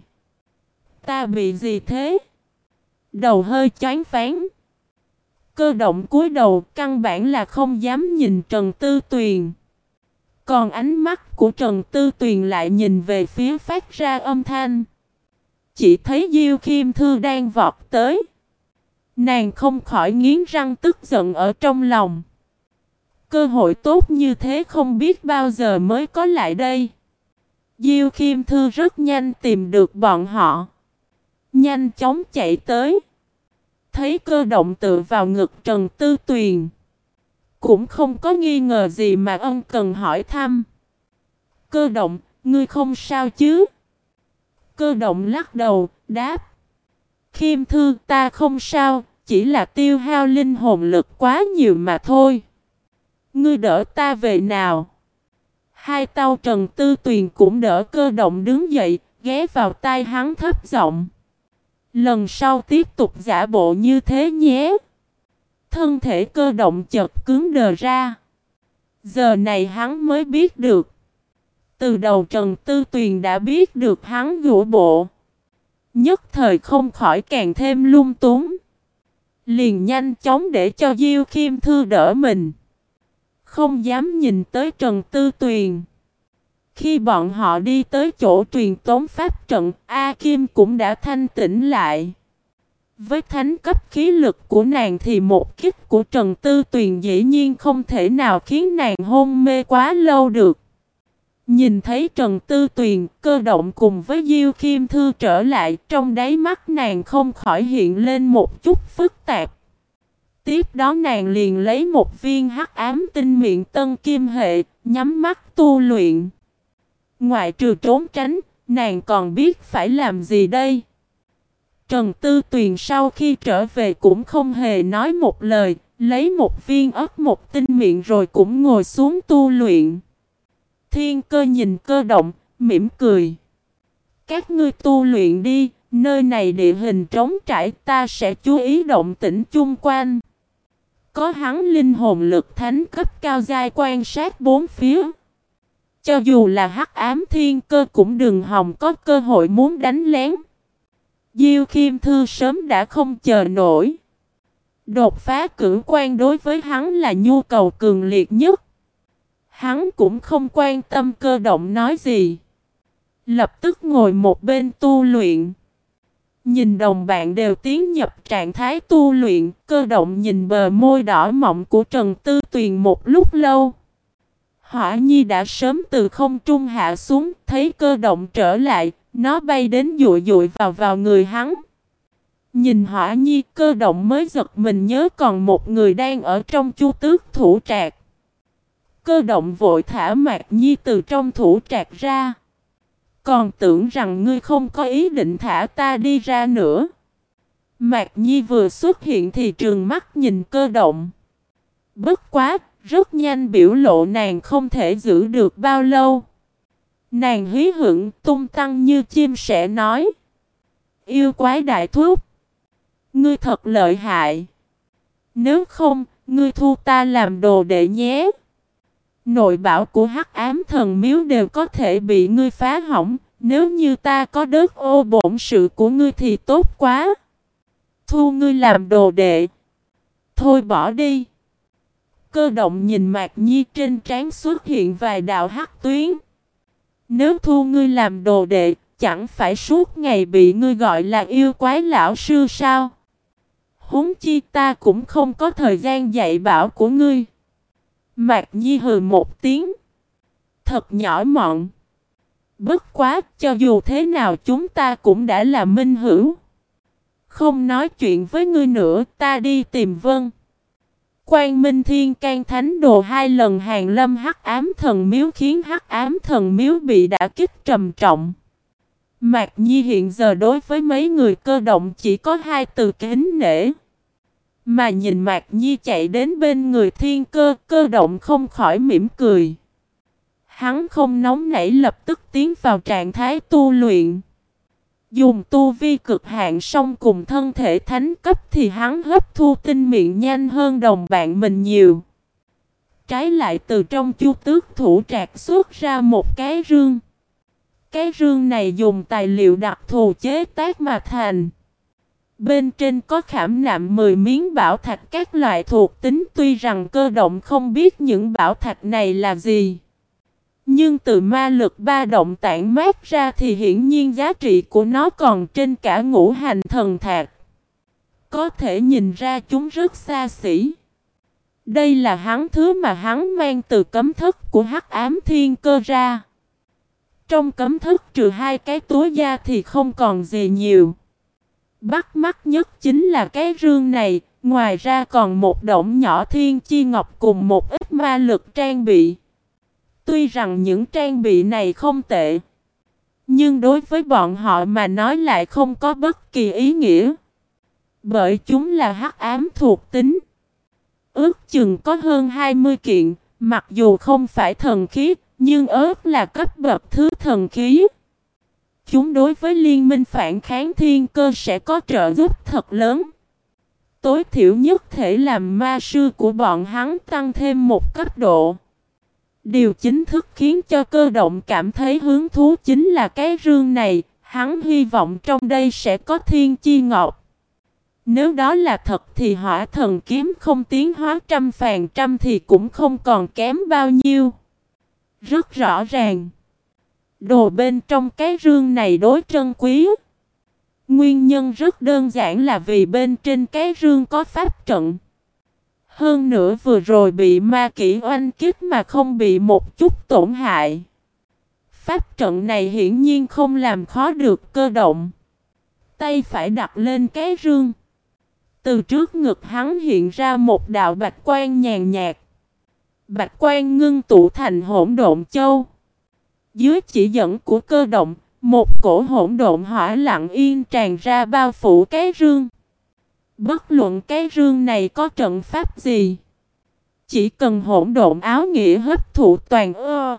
Ta bị gì thế? Đầu hơi chán phán. Cơ động cúi đầu, căn bản là không dám nhìn Trần Tư Tuyền. Còn ánh mắt của Trần Tư Tuyền lại nhìn về phía phát ra âm thanh. Chỉ thấy Diêu Khiêm Thư đang vọt tới. Nàng không khỏi nghiến răng tức giận ở trong lòng. Cơ hội tốt như thế không biết bao giờ mới có lại đây. Diêu Khiêm Thư rất nhanh tìm được bọn họ. Nhanh chóng chạy tới. Thấy cơ động tự vào ngực Trần Tư Tuyền. Cũng không có nghi ngờ gì mà ân cần hỏi thăm. Cơ động, ngươi không sao chứ? Cơ động lắc đầu, đáp. Khiêm thư ta không sao, chỉ là tiêu hao linh hồn lực quá nhiều mà thôi. Ngươi đỡ ta về nào? Hai tao Trần Tư Tuyền cũng đỡ cơ động đứng dậy, ghé vào tai hắn thấp giọng. Lần sau tiếp tục giả bộ như thế nhé. Thân thể cơ động chật cứng đờ ra. Giờ này hắn mới biết được. Từ đầu Trần Tư Tuyền đã biết được hắn gũ bộ. Nhất thời không khỏi càng thêm lung túng. Liền nhanh chóng để cho Diêu Khiêm Thư đỡ mình. Không dám nhìn tới Trần Tư Tuyền. Khi bọn họ đi tới chỗ truyền tống pháp trận, A Kim cũng đã thanh tỉnh lại. Với thánh cấp khí lực của nàng thì một kích của Trần Tư Tuyền dĩ nhiên không thể nào khiến nàng hôn mê quá lâu được. Nhìn thấy Trần Tư Tuyền cơ động cùng với Diêu Kim Thư trở lại trong đáy mắt nàng không khỏi hiện lên một chút phức tạp. Tiếp đó nàng liền lấy một viên hắc ám tinh miệng tân kim hệ, nhắm mắt tu luyện. Ngoại trừ trốn tránh, nàng còn biết phải làm gì đây? Trần Tư Tuyền sau khi trở về cũng không hề nói một lời, lấy một viên ớt một tinh miệng rồi cũng ngồi xuống tu luyện. Thiên cơ nhìn cơ động, mỉm cười. Các ngươi tu luyện đi, nơi này địa hình trống trải ta sẽ chú ý động tĩnh chung quanh. Có hắn linh hồn lực thánh cấp cao giai quan sát bốn phía. Cho dù là hắc ám thiên cơ cũng đừng hòng có cơ hội muốn đánh lén. Diêu Khiêm Thư sớm đã không chờ nổi. Đột phá cử quan đối với hắn là nhu cầu cường liệt nhất. Hắn cũng không quan tâm cơ động nói gì. Lập tức ngồi một bên tu luyện. Nhìn đồng bạn đều tiến nhập trạng thái tu luyện, cơ động nhìn bờ môi đỏ mọng của Trần Tư Tuyền một lúc lâu. Hỏa Nhi đã sớm từ không trung hạ xuống, thấy cơ động trở lại, nó bay đến dụi dụi vào vào người hắn. Nhìn Hỏa Nhi, cơ động mới giật mình nhớ còn một người đang ở trong chu tước thủ trạc. Cơ động vội thả Mạc Nhi từ trong thủ trạc ra. Còn tưởng rằng ngươi không có ý định thả ta đi ra nữa. Mạc Nhi vừa xuất hiện thì trường mắt nhìn cơ động. Bất quá, rất nhanh biểu lộ nàng không thể giữ được bao lâu. Nàng hí hưởng tung tăng như chim sẻ nói. Yêu quái đại thúc. Ngươi thật lợi hại. Nếu không, ngươi thu ta làm đồ đệ nhé. Nội bảo của hắc ám thần miếu đều có thể bị ngươi phá hỏng. Nếu như ta có đớt ô bổn sự của ngươi thì tốt quá. Thu ngươi làm đồ đệ. Thôi bỏ đi. Cơ động nhìn Mạc Nhi trên trán xuất hiện vài đạo hắc tuyến. Nếu thu ngươi làm đồ đệ, chẳng phải suốt ngày bị ngươi gọi là yêu quái lão sư sao? Húng chi ta cũng không có thời gian dạy bảo của ngươi. Mạc Nhi hừ một tiếng. Thật nhỏ mọn. Bất quá, cho dù thế nào chúng ta cũng đã là minh hữu. Không nói chuyện với ngươi nữa, ta đi tìm Vân. Quan Minh Thiên can thánh đồ hai lần hàng lâm hắc ám thần miếu khiến hắc ám thần miếu bị đả kích trầm trọng. Mạc Nhi hiện giờ đối với mấy người cơ động chỉ có hai từ kính nể. Mà nhìn Mạc Nhi chạy đến bên người thiên cơ, cơ động không khỏi mỉm cười. Hắn không nóng nảy lập tức tiến vào trạng thái tu luyện. Dùng tu vi cực hạn song cùng thân thể thánh cấp thì hắn hấp thu tinh miệng nhanh hơn đồng bạn mình nhiều. Trái lại từ trong chu tước thủ trạc xuất ra một cái rương. Cái rương này dùng tài liệu đặc thù chế tác mà thành. Bên trên có khảm nạm 10 miếng bảo thạch các loại thuộc tính, tuy rằng cơ động không biết những bảo thạch này là gì. Nhưng từ ma lực ba động tản mát ra thì hiển nhiên giá trị của nó còn trên cả ngũ hành thần thạch. Có thể nhìn ra chúng rất xa xỉ. Đây là hắn, thứ mà hắn mang từ cấm thức của hắc ám thiên cơ ra. Trong cấm thức trừ hai cái túi da thì không còn gì nhiều. Bắt mắt nhất chính là cái rương này, ngoài ra còn một động nhỏ thiên chi ngọc cùng một ít ma lực trang bị. Tuy rằng những trang bị này không tệ, nhưng đối với bọn họ mà nói lại không có bất kỳ ý nghĩa. Bởi chúng là hắc ám thuộc tính. Ước chừng có hơn 20 kiện, mặc dù không phải thần khí, nhưng ớt là cấp bậc thứ thần khí. Chúng đối với liên minh phản kháng thiên cơ sẽ có trợ giúp thật lớn. Tối thiểu nhất thể làm ma sư của bọn hắn tăng thêm một cấp độ. Điều chính thức khiến cho cơ động cảm thấy hứng thú chính là cái rương này, hắn hy vọng trong đây sẽ có thiên chi ngọc. Nếu đó là thật thì hỏa thần kiếm không tiến hóa trăm phàn trăm thì cũng không còn kém bao nhiêu. Rất rõ ràng. Đồ bên trong cái rương này đối trân quý. Nguyên nhân rất đơn giản là vì bên trên cái rương có pháp trận. Hơn nữa vừa rồi bị ma kỹ oanh kích mà không bị một chút tổn hại. Pháp trận này hiển nhiên không làm khó được cơ động. Tay phải đặt lên cái rương. Từ trước ngực hắn hiện ra một đạo bạch quan nhàn nhạt. Bạch quan ngưng tụ thành hỗn độn châu. Dưới chỉ dẫn của cơ động, một cổ hỗn độn hỏa lặng yên tràn ra bao phủ cái rương. Bất luận cái rương này có trận pháp gì. Chỉ cần hỗn độn áo nghĩa hấp thụ toàn ơ.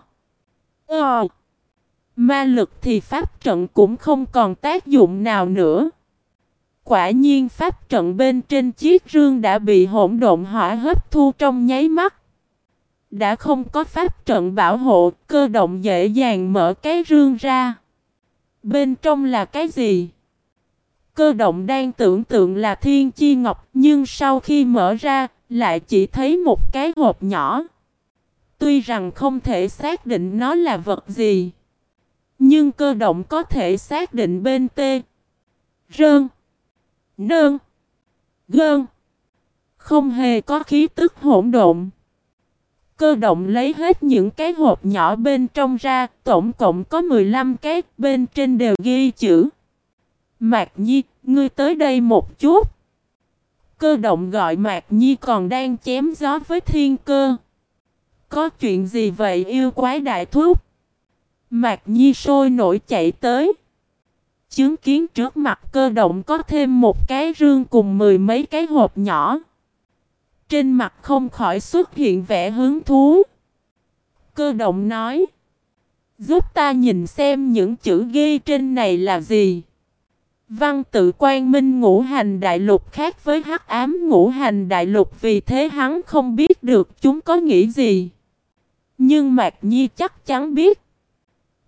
Ơ. Ma lực thì pháp trận cũng không còn tác dụng nào nữa. Quả nhiên pháp trận bên trên chiếc rương đã bị hỗn độn hỏa hấp thu trong nháy mắt. Đã không có pháp trận bảo hộ, cơ động dễ dàng mở cái rương ra. Bên trong là cái gì? Cơ động đang tưởng tượng là thiên chi ngọc, nhưng sau khi mở ra, lại chỉ thấy một cái hộp nhỏ. Tuy rằng không thể xác định nó là vật gì, nhưng cơ động có thể xác định bên T, rơn, nơn, gơn, không hề có khí tức hỗn độn. Cơ động lấy hết những cái hộp nhỏ bên trong ra, tổng cộng có 15 cái, bên trên đều ghi chữ. Mạc Nhi, ngươi tới đây một chút. Cơ động gọi Mạc Nhi còn đang chém gió với thiên cơ. Có chuyện gì vậy yêu quái đại thúc? Mạc Nhi sôi nổi chạy tới. Chứng kiến trước mặt cơ động có thêm một cái rương cùng mười mấy cái hộp nhỏ. Trên mặt không khỏi xuất hiện vẻ hứng thú. Cơ động nói. Giúp ta nhìn xem những chữ ghi trên này là gì. Văn tự quan minh ngũ hành đại lục khác với hắc ám ngũ hành đại lục vì thế hắn không biết được chúng có nghĩ gì. Nhưng Mạc Nhi chắc chắn biết.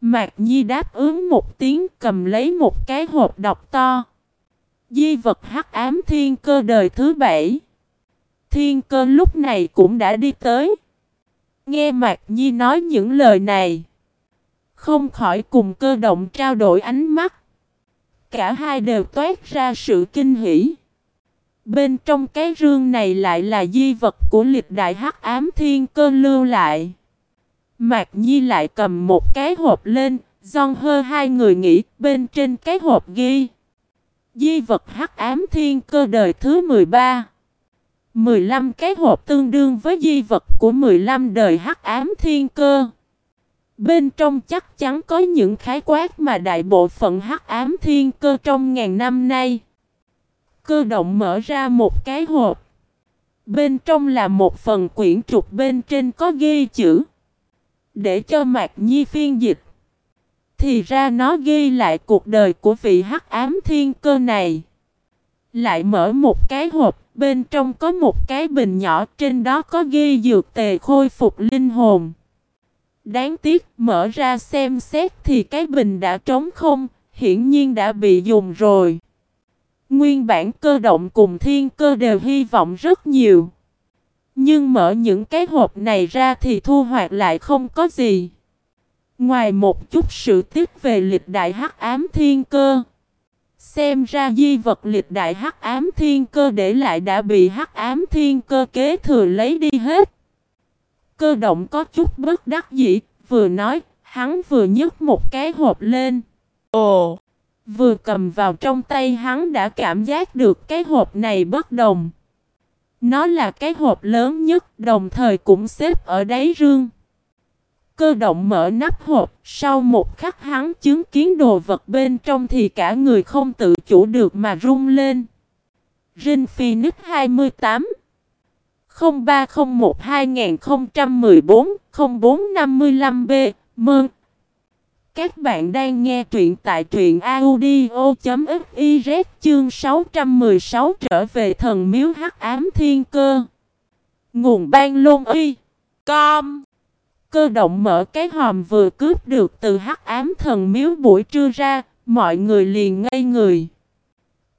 Mạc Nhi đáp ứng một tiếng cầm lấy một cái hộp đọc to. Di vật hắc ám thiên cơ đời thứ bảy. Thiên cơ lúc này cũng đã đi tới. Nghe Mạc Nhi nói những lời này. Không khỏi cùng cơ động trao đổi ánh mắt. Cả hai đều toát ra sự kinh hỉ. Bên trong cái rương này lại là di vật của lịch đại hắc ám thiên cơ lưu lại. Mạc Nhi lại cầm một cái hộp lên, Giòn hơ hai người nghĩ bên trên cái hộp ghi. Di vật hắc ám thiên cơ đời thứ 13. 15 cái hộp tương đương với di vật của 15 đời hắc ám thiên cơ. Bên trong chắc chắn có những khái quát mà đại bộ phận hắc ám thiên cơ trong ngàn năm nay. Cơ động mở ra một cái hộp. Bên trong là một phần quyển trục bên trên có ghi chữ. Để cho Mạc Nhi phiên dịch. Thì ra nó ghi lại cuộc đời của vị hắc ám thiên cơ này. Lại mở một cái hộp, bên trong có một cái bình nhỏ, trên đó có ghi dược tề khôi phục linh hồn. Đáng tiếc, mở ra xem xét thì cái bình đã trống không, hiển nhiên đã bị dùng rồi. Nguyên bản cơ động cùng thiên cơ đều hy vọng rất nhiều. Nhưng mở những cái hộp này ra thì thu hoạch lại không có gì. Ngoài một chút sự tiếc về lịch đại hắc ám thiên cơ. Xem ra di vật lịch đại hắc ám thiên cơ để lại đã bị hắc ám thiên cơ kế thừa lấy đi hết. Cơ động có chút bất đắc dĩ, vừa nói, hắn vừa nhấc một cái hộp lên. Ồ! Vừa cầm vào trong tay hắn đã cảm giác được cái hộp này bất đồng. Nó là cái hộp lớn nhất, đồng thời cũng xếp ở đáy rương. Cơ động mở nắp hộp, sau một khắc hắn chứng kiến đồ vật bên trong thì cả người không tự chủ được mà rung lên. Rin Phoenix 28 0301 2014 0455B Mơn Các bạn đang nghe truyện tại truyện audio.fiz chương 616 trở về thần miếu hắc ám thiên cơ. Nguồn ban lôn y Com. Cơ động mở cái hòm vừa cướp được từ hắc ám thần miếu buổi trưa ra, mọi người liền ngây người.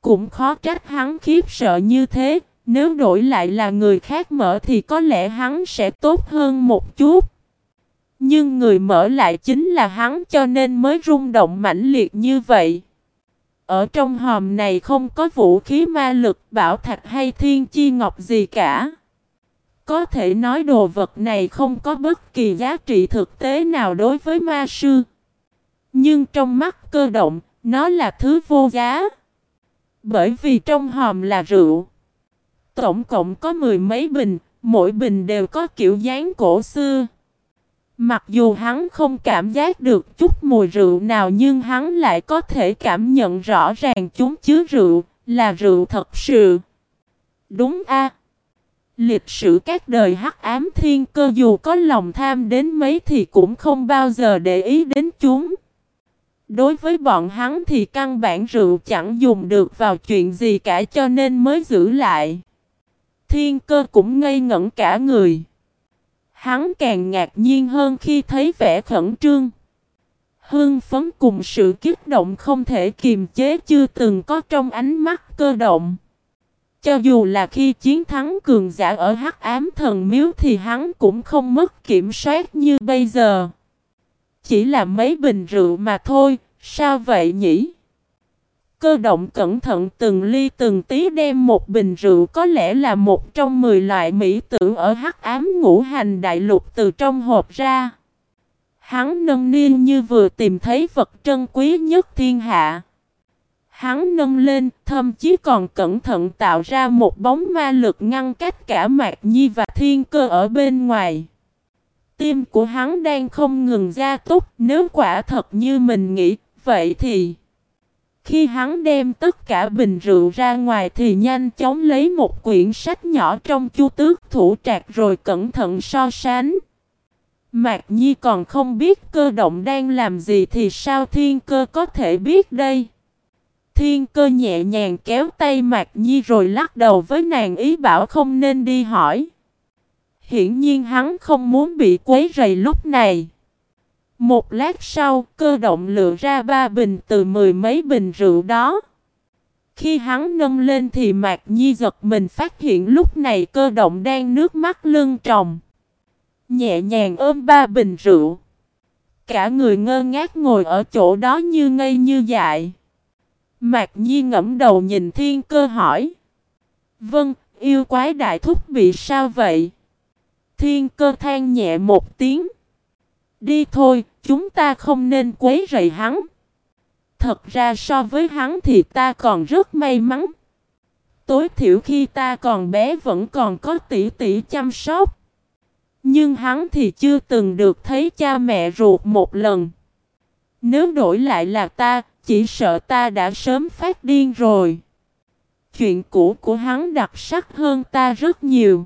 Cũng khó trách hắn khiếp sợ như thế, nếu đổi lại là người khác mở thì có lẽ hắn sẽ tốt hơn một chút. Nhưng người mở lại chính là hắn cho nên mới rung động mãnh liệt như vậy. Ở trong hòm này không có vũ khí ma lực, bảo thạch hay thiên chi ngọc gì cả. Có thể nói đồ vật này không có bất kỳ giá trị thực tế nào đối với ma sư. Nhưng trong mắt cơ động, nó là thứ vô giá. Bởi vì trong hòm là rượu. Tổng cộng có mười mấy bình, mỗi bình đều có kiểu dáng cổ xưa. Mặc dù hắn không cảm giác được chút mùi rượu nào nhưng hắn lại có thể cảm nhận rõ ràng chúng chứa rượu, là rượu thật sự. Đúng a Lịch sử các đời hắc ám thiên cơ dù có lòng tham đến mấy thì cũng không bao giờ để ý đến chúng. Đối với bọn hắn thì căn bản rượu chẳng dùng được vào chuyện gì cả cho nên mới giữ lại. Thiên cơ cũng ngây ngẩn cả người. Hắn càng ngạc nhiên hơn khi thấy vẻ khẩn trương. Hương phấn cùng sự kích động không thể kiềm chế chưa từng có trong ánh mắt cơ động. Cho dù là khi chiến thắng cường giả ở hắc ám thần miếu thì hắn cũng không mất kiểm soát như bây giờ. Chỉ là mấy bình rượu mà thôi, sao vậy nhỉ? Cơ động cẩn thận từng ly từng tí đem một bình rượu có lẽ là một trong 10 loại mỹ tử ở hắc ám ngũ hành đại lục từ trong hộp ra. Hắn nâng niên như vừa tìm thấy vật trân quý nhất thiên hạ. Hắn nâng lên, thậm chí còn cẩn thận tạo ra một bóng ma lực ngăn cách cả Mạc Nhi và Thiên Cơ ở bên ngoài. Tim của hắn đang không ngừng gia túc, nếu quả thật như mình nghĩ, vậy thì... Khi hắn đem tất cả bình rượu ra ngoài thì nhanh chóng lấy một quyển sách nhỏ trong chu tước thủ trạc rồi cẩn thận so sánh. Mạc Nhi còn không biết cơ động đang làm gì thì sao thiên cơ có thể biết đây. Thiên cơ nhẹ nhàng kéo tay Mạc Nhi rồi lắc đầu với nàng ý bảo không nên đi hỏi. Hiển nhiên hắn không muốn bị quấy rầy lúc này. Một lát sau, cơ động lựa ra ba bình từ mười mấy bình rượu đó. Khi hắn nâng lên thì Mạc Nhi giật mình phát hiện lúc này cơ động đang nước mắt lưng tròng. Nhẹ nhàng ôm ba bình rượu. Cả người ngơ ngác ngồi ở chỗ đó như ngây như dại. Mạc Nhi ngẫm đầu nhìn thiên cơ hỏi. Vâng, yêu quái đại thúc bị sao vậy? Thiên cơ than nhẹ một tiếng. Đi thôi, chúng ta không nên quấy rầy hắn. Thật ra so với hắn thì ta còn rất may mắn. Tối thiểu khi ta còn bé vẫn còn có tỷ tỷ chăm sóc. Nhưng hắn thì chưa từng được thấy cha mẹ ruột một lần. Nếu đổi lại là ta, chỉ sợ ta đã sớm phát điên rồi. Chuyện cũ của hắn đặc sắc hơn ta rất nhiều.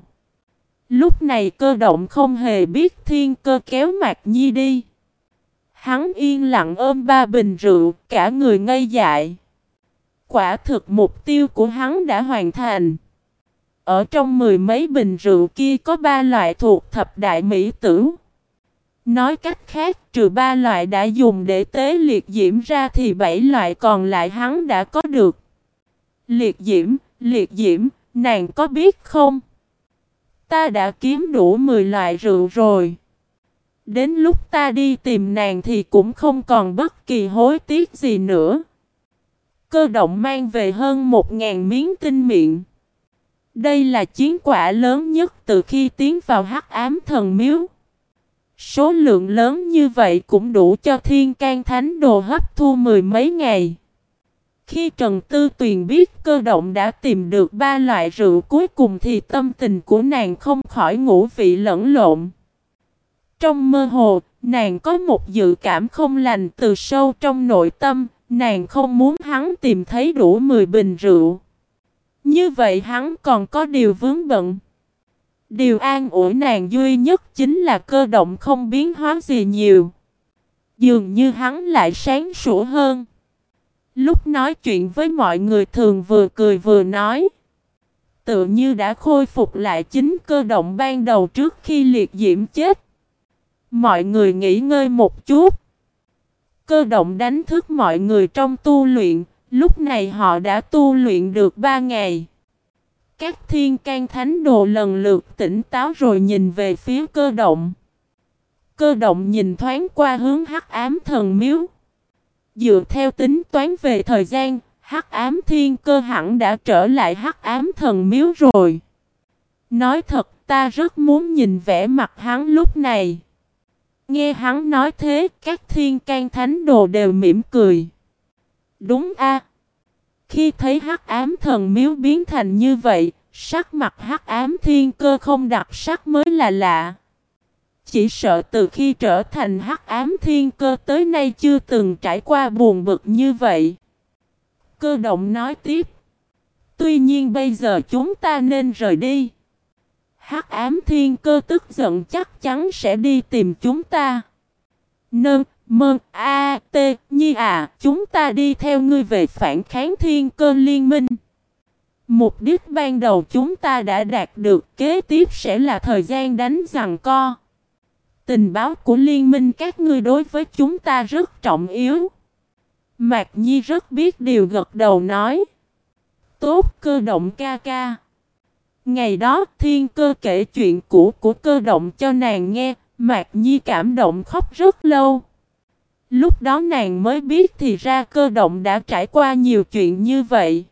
Lúc này cơ động không hề biết thiên cơ kéo Mạc Nhi đi. Hắn yên lặng ôm ba bình rượu, cả người ngây dại. Quả thực mục tiêu của hắn đã hoàn thành. Ở trong mười mấy bình rượu kia có ba loại thuộc thập đại mỹ tử. Nói cách khác, trừ ba loại đã dùng để tế liệt diễm ra thì bảy loại còn lại hắn đã có được. Liệt diễm, liệt diễm, nàng có biết không? Ta đã kiếm đủ 10 loại rượu rồi. Đến lúc ta đi tìm nàng thì cũng không còn bất kỳ hối tiếc gì nữa. Cơ động mang về hơn 1.000 miếng tinh miệng. Đây là chiến quả lớn nhất từ khi tiến vào hắc ám thần miếu. Số lượng lớn như vậy cũng đủ cho thiên can thánh đồ hấp thu mười mấy ngày. Khi Trần Tư Tuyền biết cơ động đã tìm được ba loại rượu cuối cùng thì tâm tình của nàng không khỏi ngủ vị lẫn lộn. Trong mơ hồ, nàng có một dự cảm không lành từ sâu trong nội tâm, nàng không muốn hắn tìm thấy đủ 10 bình rượu. Như vậy hắn còn có điều vướng bận. Điều an ủi nàng duy nhất chính là cơ động không biến hóa gì nhiều. Dường như hắn lại sáng sủa hơn. Lúc nói chuyện với mọi người thường vừa cười vừa nói. Tự như đã khôi phục lại chính cơ động ban đầu trước khi liệt diễm chết. Mọi người nghỉ ngơi một chút. Cơ động đánh thức mọi người trong tu luyện. Lúc này họ đã tu luyện được ba ngày. Các thiên can thánh đồ lần lượt tỉnh táo rồi nhìn về phía cơ động. Cơ động nhìn thoáng qua hướng hắc ám thần miếu. Dựa theo tính toán về thời gian, hắc ám thiên cơ hẳn đã trở lại hắc ám thần miếu rồi. Nói thật ta rất muốn nhìn vẻ mặt hắn lúc này. Nghe hắn nói thế, các thiên can thánh đồ đều mỉm cười. Đúng a. Khi thấy hắc ám thần miếu biến thành như vậy, sắc mặt hắc ám thiên cơ không đặc sắc mới là lạ. Chỉ sợ từ khi trở thành hắc ám thiên cơ tới nay chưa từng trải qua buồn bực như vậy. Cơ động nói tiếp. Tuy nhiên bây giờ chúng ta nên rời đi. Hắc ám thiên cơ tức giận chắc chắn sẽ đi tìm chúng ta. Nâng, mơ, a, t, nhi à, chúng ta đi theo ngươi về phản kháng thiên cơ liên minh. Mục đích ban đầu chúng ta đã đạt được kế tiếp sẽ là thời gian đánh rằng co. Tình báo của liên minh các ngươi đối với chúng ta rất trọng yếu. Mạc Nhi rất biết điều gật đầu nói. Tốt cơ động ca ca. Ngày đó thiên cơ kể chuyện cũ của cơ động cho nàng nghe. Mạc Nhi cảm động khóc rất lâu. Lúc đó nàng mới biết thì ra cơ động đã trải qua nhiều chuyện như vậy.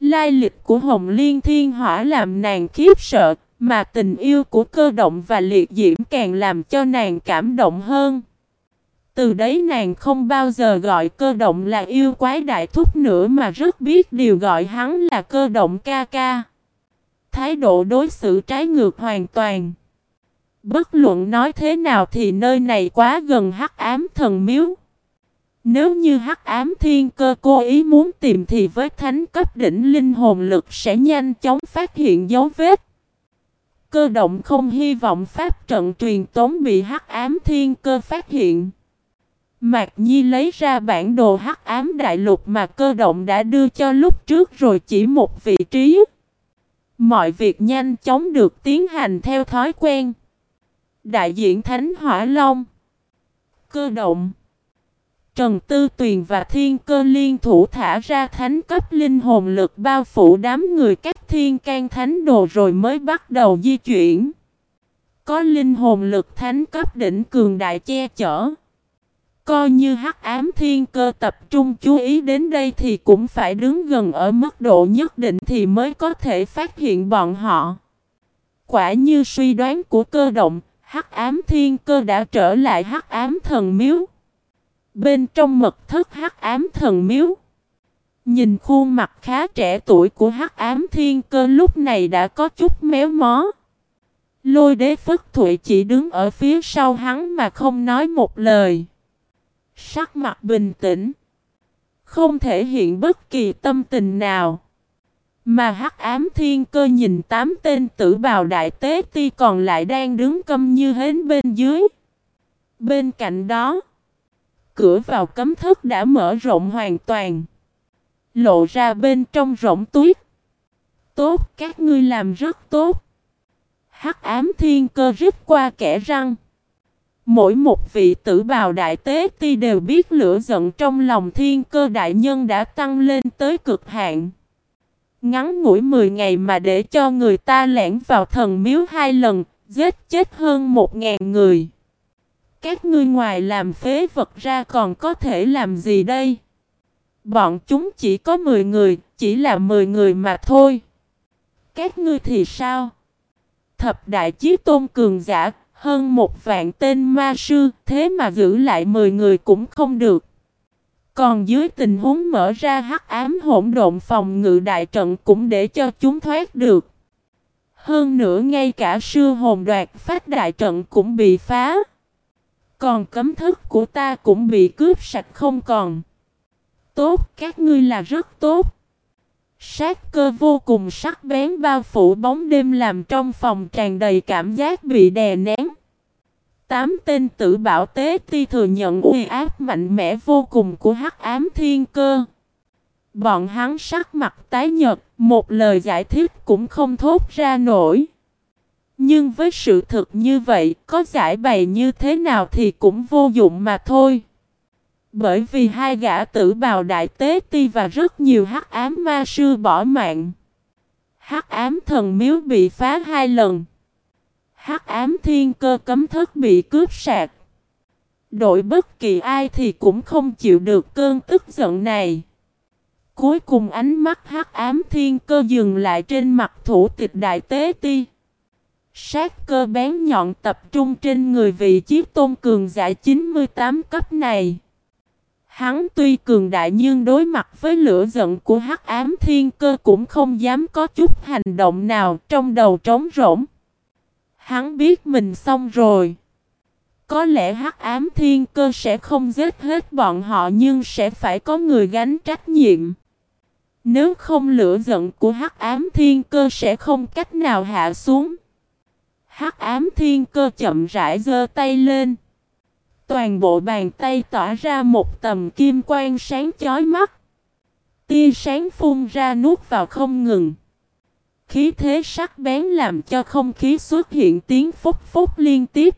Lai lịch của Hồng Liên Thiên Hỏa làm nàng khiếp sợ, mà tình yêu của cơ động và liệt diễm càng làm cho nàng cảm động hơn. Từ đấy nàng không bao giờ gọi cơ động là yêu quái đại thúc nữa mà rất biết điều gọi hắn là cơ động ca ca. Thái độ đối xử trái ngược hoàn toàn. Bất luận nói thế nào thì nơi này quá gần hắc ám thần miếu. Nếu như hắc ám thiên cơ cố ý muốn tìm thì với thánh cấp đỉnh linh hồn lực sẽ nhanh chóng phát hiện dấu vết. Cơ động không hy vọng pháp trận truyền tống bị hắc ám thiên cơ phát hiện. Mạc Nhi lấy ra bản đồ hắc ám đại lục mà cơ động đã đưa cho lúc trước rồi chỉ một vị trí. Mọi việc nhanh chóng được tiến hành theo thói quen. Đại diện Thánh Hỏa Long Cơ động Trần Tư Tuyền và Thiên Cơ liên thủ thả ra thánh cấp linh hồn lực bao phủ đám người các thiên can thánh đồ rồi mới bắt đầu di chuyển. Có linh hồn lực thánh cấp đỉnh cường đại che chở. Coi như hắc ám thiên cơ tập trung chú ý đến đây thì cũng phải đứng gần ở mức độ nhất định thì mới có thể phát hiện bọn họ. Quả như suy đoán của cơ động, hắc ám thiên cơ đã trở lại hắc ám thần miếu. Bên trong mật thất hắc ám thần miếu. Nhìn khuôn mặt khá trẻ tuổi của hắc ám thiên cơ lúc này đã có chút méo mó. Lôi đế phất thụy chỉ đứng ở phía sau hắn mà không nói một lời. Sắc mặt bình tĩnh. Không thể hiện bất kỳ tâm tình nào. Mà hắc ám thiên cơ nhìn tám tên tử bào đại tế ti còn lại đang đứng câm như hến bên dưới. Bên cạnh đó. cửa vào cấm thức đã mở rộng hoàn toàn. Lộ ra bên trong rộng tuyết. Tốt, các ngươi làm rất tốt. Hắc ám thiên cơ rít qua kẻ răng. Mỗi một vị tử bào đại tế ti đều biết lửa giận trong lòng thiên cơ đại nhân đã tăng lên tới cực hạn. Ngắn ngủi 10 ngày mà để cho người ta lẻn vào thần miếu hai lần, giết chết hơn một ngàn người. Các ngươi ngoài làm phế vật ra còn có thể làm gì đây? Bọn chúng chỉ có 10 người, chỉ là 10 người mà thôi. Các ngươi thì sao? Thập đại chí tôn cường giả, hơn một vạn tên ma sư, thế mà giữ lại 10 người cũng không được. Còn dưới tình huống mở ra hắc ám hỗn độn phòng ngự đại trận cũng để cho chúng thoát được. Hơn nữa ngay cả sư hồn đoạt phát đại trận cũng bị phá. Còn cấm thức của ta cũng bị cướp sạch không còn. Tốt, các ngươi là rất tốt. Sát cơ vô cùng sắc bén bao phủ bóng đêm làm trong phòng tràn đầy cảm giác bị đè nén. Tám tên tử bảo tế ti thừa nhận uy áp mạnh mẽ vô cùng của hắc ám thiên cơ. Bọn hắn sắc mặt tái nhật, một lời giải thích cũng không thốt ra nổi. Nhưng với sự thực như vậy, có giải bày như thế nào thì cũng vô dụng mà thôi. Bởi vì hai gã tử bào đại tế ti và rất nhiều hắc ám ma sư bỏ mạng. Hắc ám thần miếu bị phá hai lần. Hắc ám thiên cơ cấm thức bị cướp sạc. Đội bất kỳ ai thì cũng không chịu được cơn tức giận này. Cuối cùng ánh mắt hắc ám thiên cơ dừng lại trên mặt thủ tịch đại tế ti. Sát cơ bén nhọn tập trung trên người vị chiếc tôn cường giả 98 cấp này. Hắn tuy cường đại nhưng đối mặt với lửa giận của hắc ám thiên cơ cũng không dám có chút hành động nào trong đầu trống rỗng. Hắn biết mình xong rồi. Có lẽ hắc ám thiên cơ sẽ không giết hết bọn họ nhưng sẽ phải có người gánh trách nhiệm. Nếu không lửa giận của hắc ám thiên cơ sẽ không cách nào hạ xuống. Hắc ám thiên cơ chậm rãi giơ tay lên. Toàn bộ bàn tay tỏa ra một tầm kim quang sáng chói mắt. Tia sáng phun ra nuốt vào không ngừng. Khí thế sắc bén làm cho không khí xuất hiện tiếng phúc phúc liên tiếp.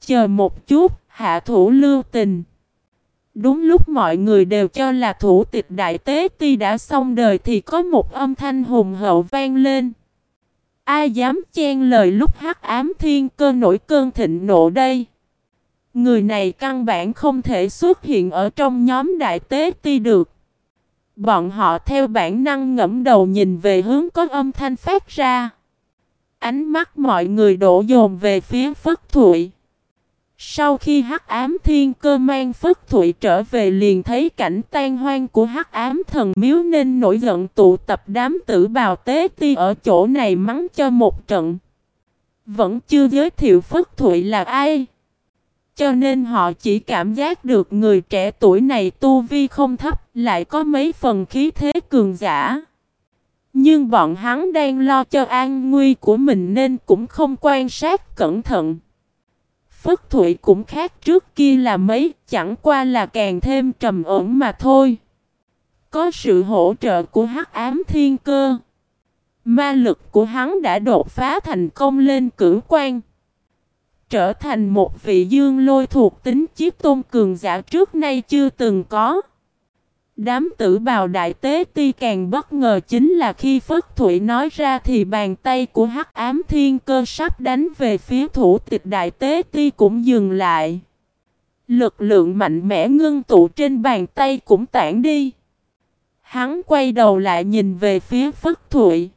Chờ một chút, hạ thủ lưu tình. Đúng lúc mọi người đều cho là thủ tịch đại tế ti đã xong đời thì có một âm thanh hùng hậu vang lên. Ai dám chen lời lúc hắc ám thiên cơ nổi cơn thịnh nộ đây? Người này căn bản không thể xuất hiện ở trong nhóm đại tế ti được. Bọn họ theo bản năng ngẫm đầu nhìn về hướng có âm thanh phát ra. Ánh mắt mọi người đổ dồn về phía Phất Thụy. Sau khi hắc ám thiên cơ mang Phất Thụy trở về liền thấy cảnh tan hoang của hắc ám thần miếu nên nổi giận tụ tập đám tử bào tế ti ở chỗ này mắng cho một trận. Vẫn chưa giới thiệu Phất Thụy là ai. Cho nên họ chỉ cảm giác được người trẻ tuổi này tu vi không thấp, lại có mấy phần khí thế cường giả. Nhưng bọn hắn đang lo cho an nguy của mình nên cũng không quan sát cẩn thận. Phất Thụy cũng khác trước kia là mấy, chẳng qua là càng thêm trầm ổn mà thôi. Có sự hỗ trợ của hắc ám thiên cơ. Ma lực của hắn đã đột phá thành công lên cử quan trở thành một vị dương lôi thuộc tính chiếc tôn cường giả trước nay chưa từng có. Đám tử bào đại tế ti càng bất ngờ chính là khi Phất Thụy nói ra thì bàn tay của hắc ám thiên cơ sắp đánh về phía thủ tịch đại tế ti cũng dừng lại. Lực lượng mạnh mẽ ngưng tụ trên bàn tay cũng tản đi. Hắn quay đầu lại nhìn về phía Phất Thụy.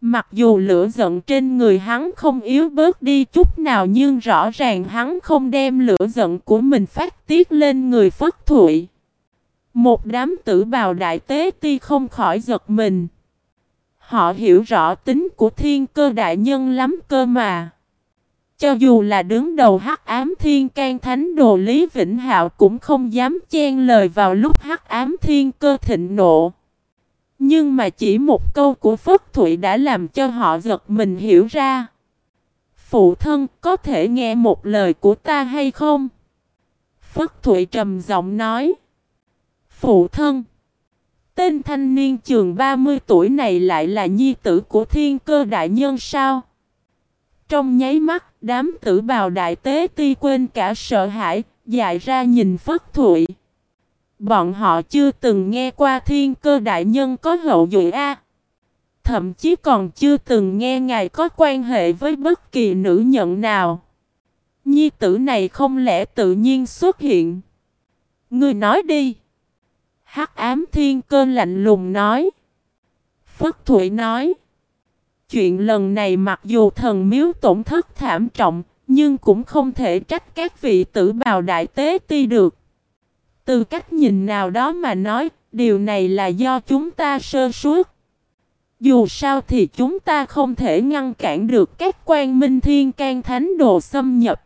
Mặc dù lửa giận trên người hắn không yếu bớt đi chút nào nhưng rõ ràng hắn không đem lửa giận của mình phát tiết lên người Phất Thụy. Một đám tử bào đại tế ti không khỏi giật mình. Họ hiểu rõ tính của thiên cơ đại nhân lắm cơ mà. Cho dù là đứng đầu hắc ám thiên can thánh đồ Lý Vĩnh Hạo cũng không dám chen lời vào lúc hắc ám thiên cơ thịnh nộ. Nhưng mà chỉ một câu của Phất Thụy đã làm cho họ giật mình hiểu ra. Phụ thân có thể nghe một lời của ta hay không? Phất Thụy trầm giọng nói. Phụ thân. Tên thanh niên trường 30 tuổi này lại là nhi tử của thiên cơ đại nhân sao? Trong nháy mắt, đám tử bào đại tế ti quên cả sợ hãi, dại ra nhìn Phất Thụy. Bọn họ chưa từng nghe qua thiên cơ đại nhân có hậu duệ A. Thậm chí còn chưa từng nghe ngài có quan hệ với bất kỳ nữ nhận nào. Nhi tử này không lẽ tự nhiên xuất hiện. Ngươi nói đi. Hắc ám thiên cơ lạnh lùng nói. Phất Thụy nói. Chuyện lần này mặc dù thần miếu tổn thất thảm trọng, nhưng cũng không thể trách các vị tử bào đại tế ti được. Từ cách nhìn nào đó mà nói, điều này là do chúng ta sơ suất. Dù sao thì chúng ta không thể ngăn cản được các quan minh thiên can thánh đồ xâm nhập.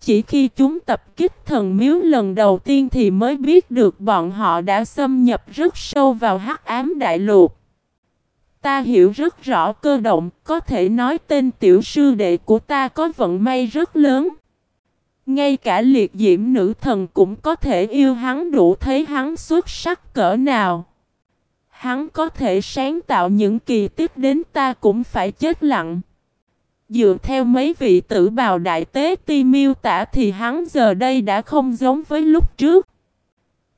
Chỉ khi chúng tập kích thần miếu lần đầu tiên thì mới biết được bọn họ đã xâm nhập rất sâu vào hắc ám đại lục. Ta hiểu rất rõ cơ động, có thể nói tên tiểu sư đệ của ta có vận may rất lớn. Ngay cả liệt diễm nữ thần cũng có thể yêu hắn đủ thấy hắn xuất sắc cỡ nào. Hắn có thể sáng tạo những kỳ tích đến ta cũng phải chết lặng. Dựa theo mấy vị tử bào đại tế ti miêu tả thì hắn giờ đây đã không giống với lúc trước.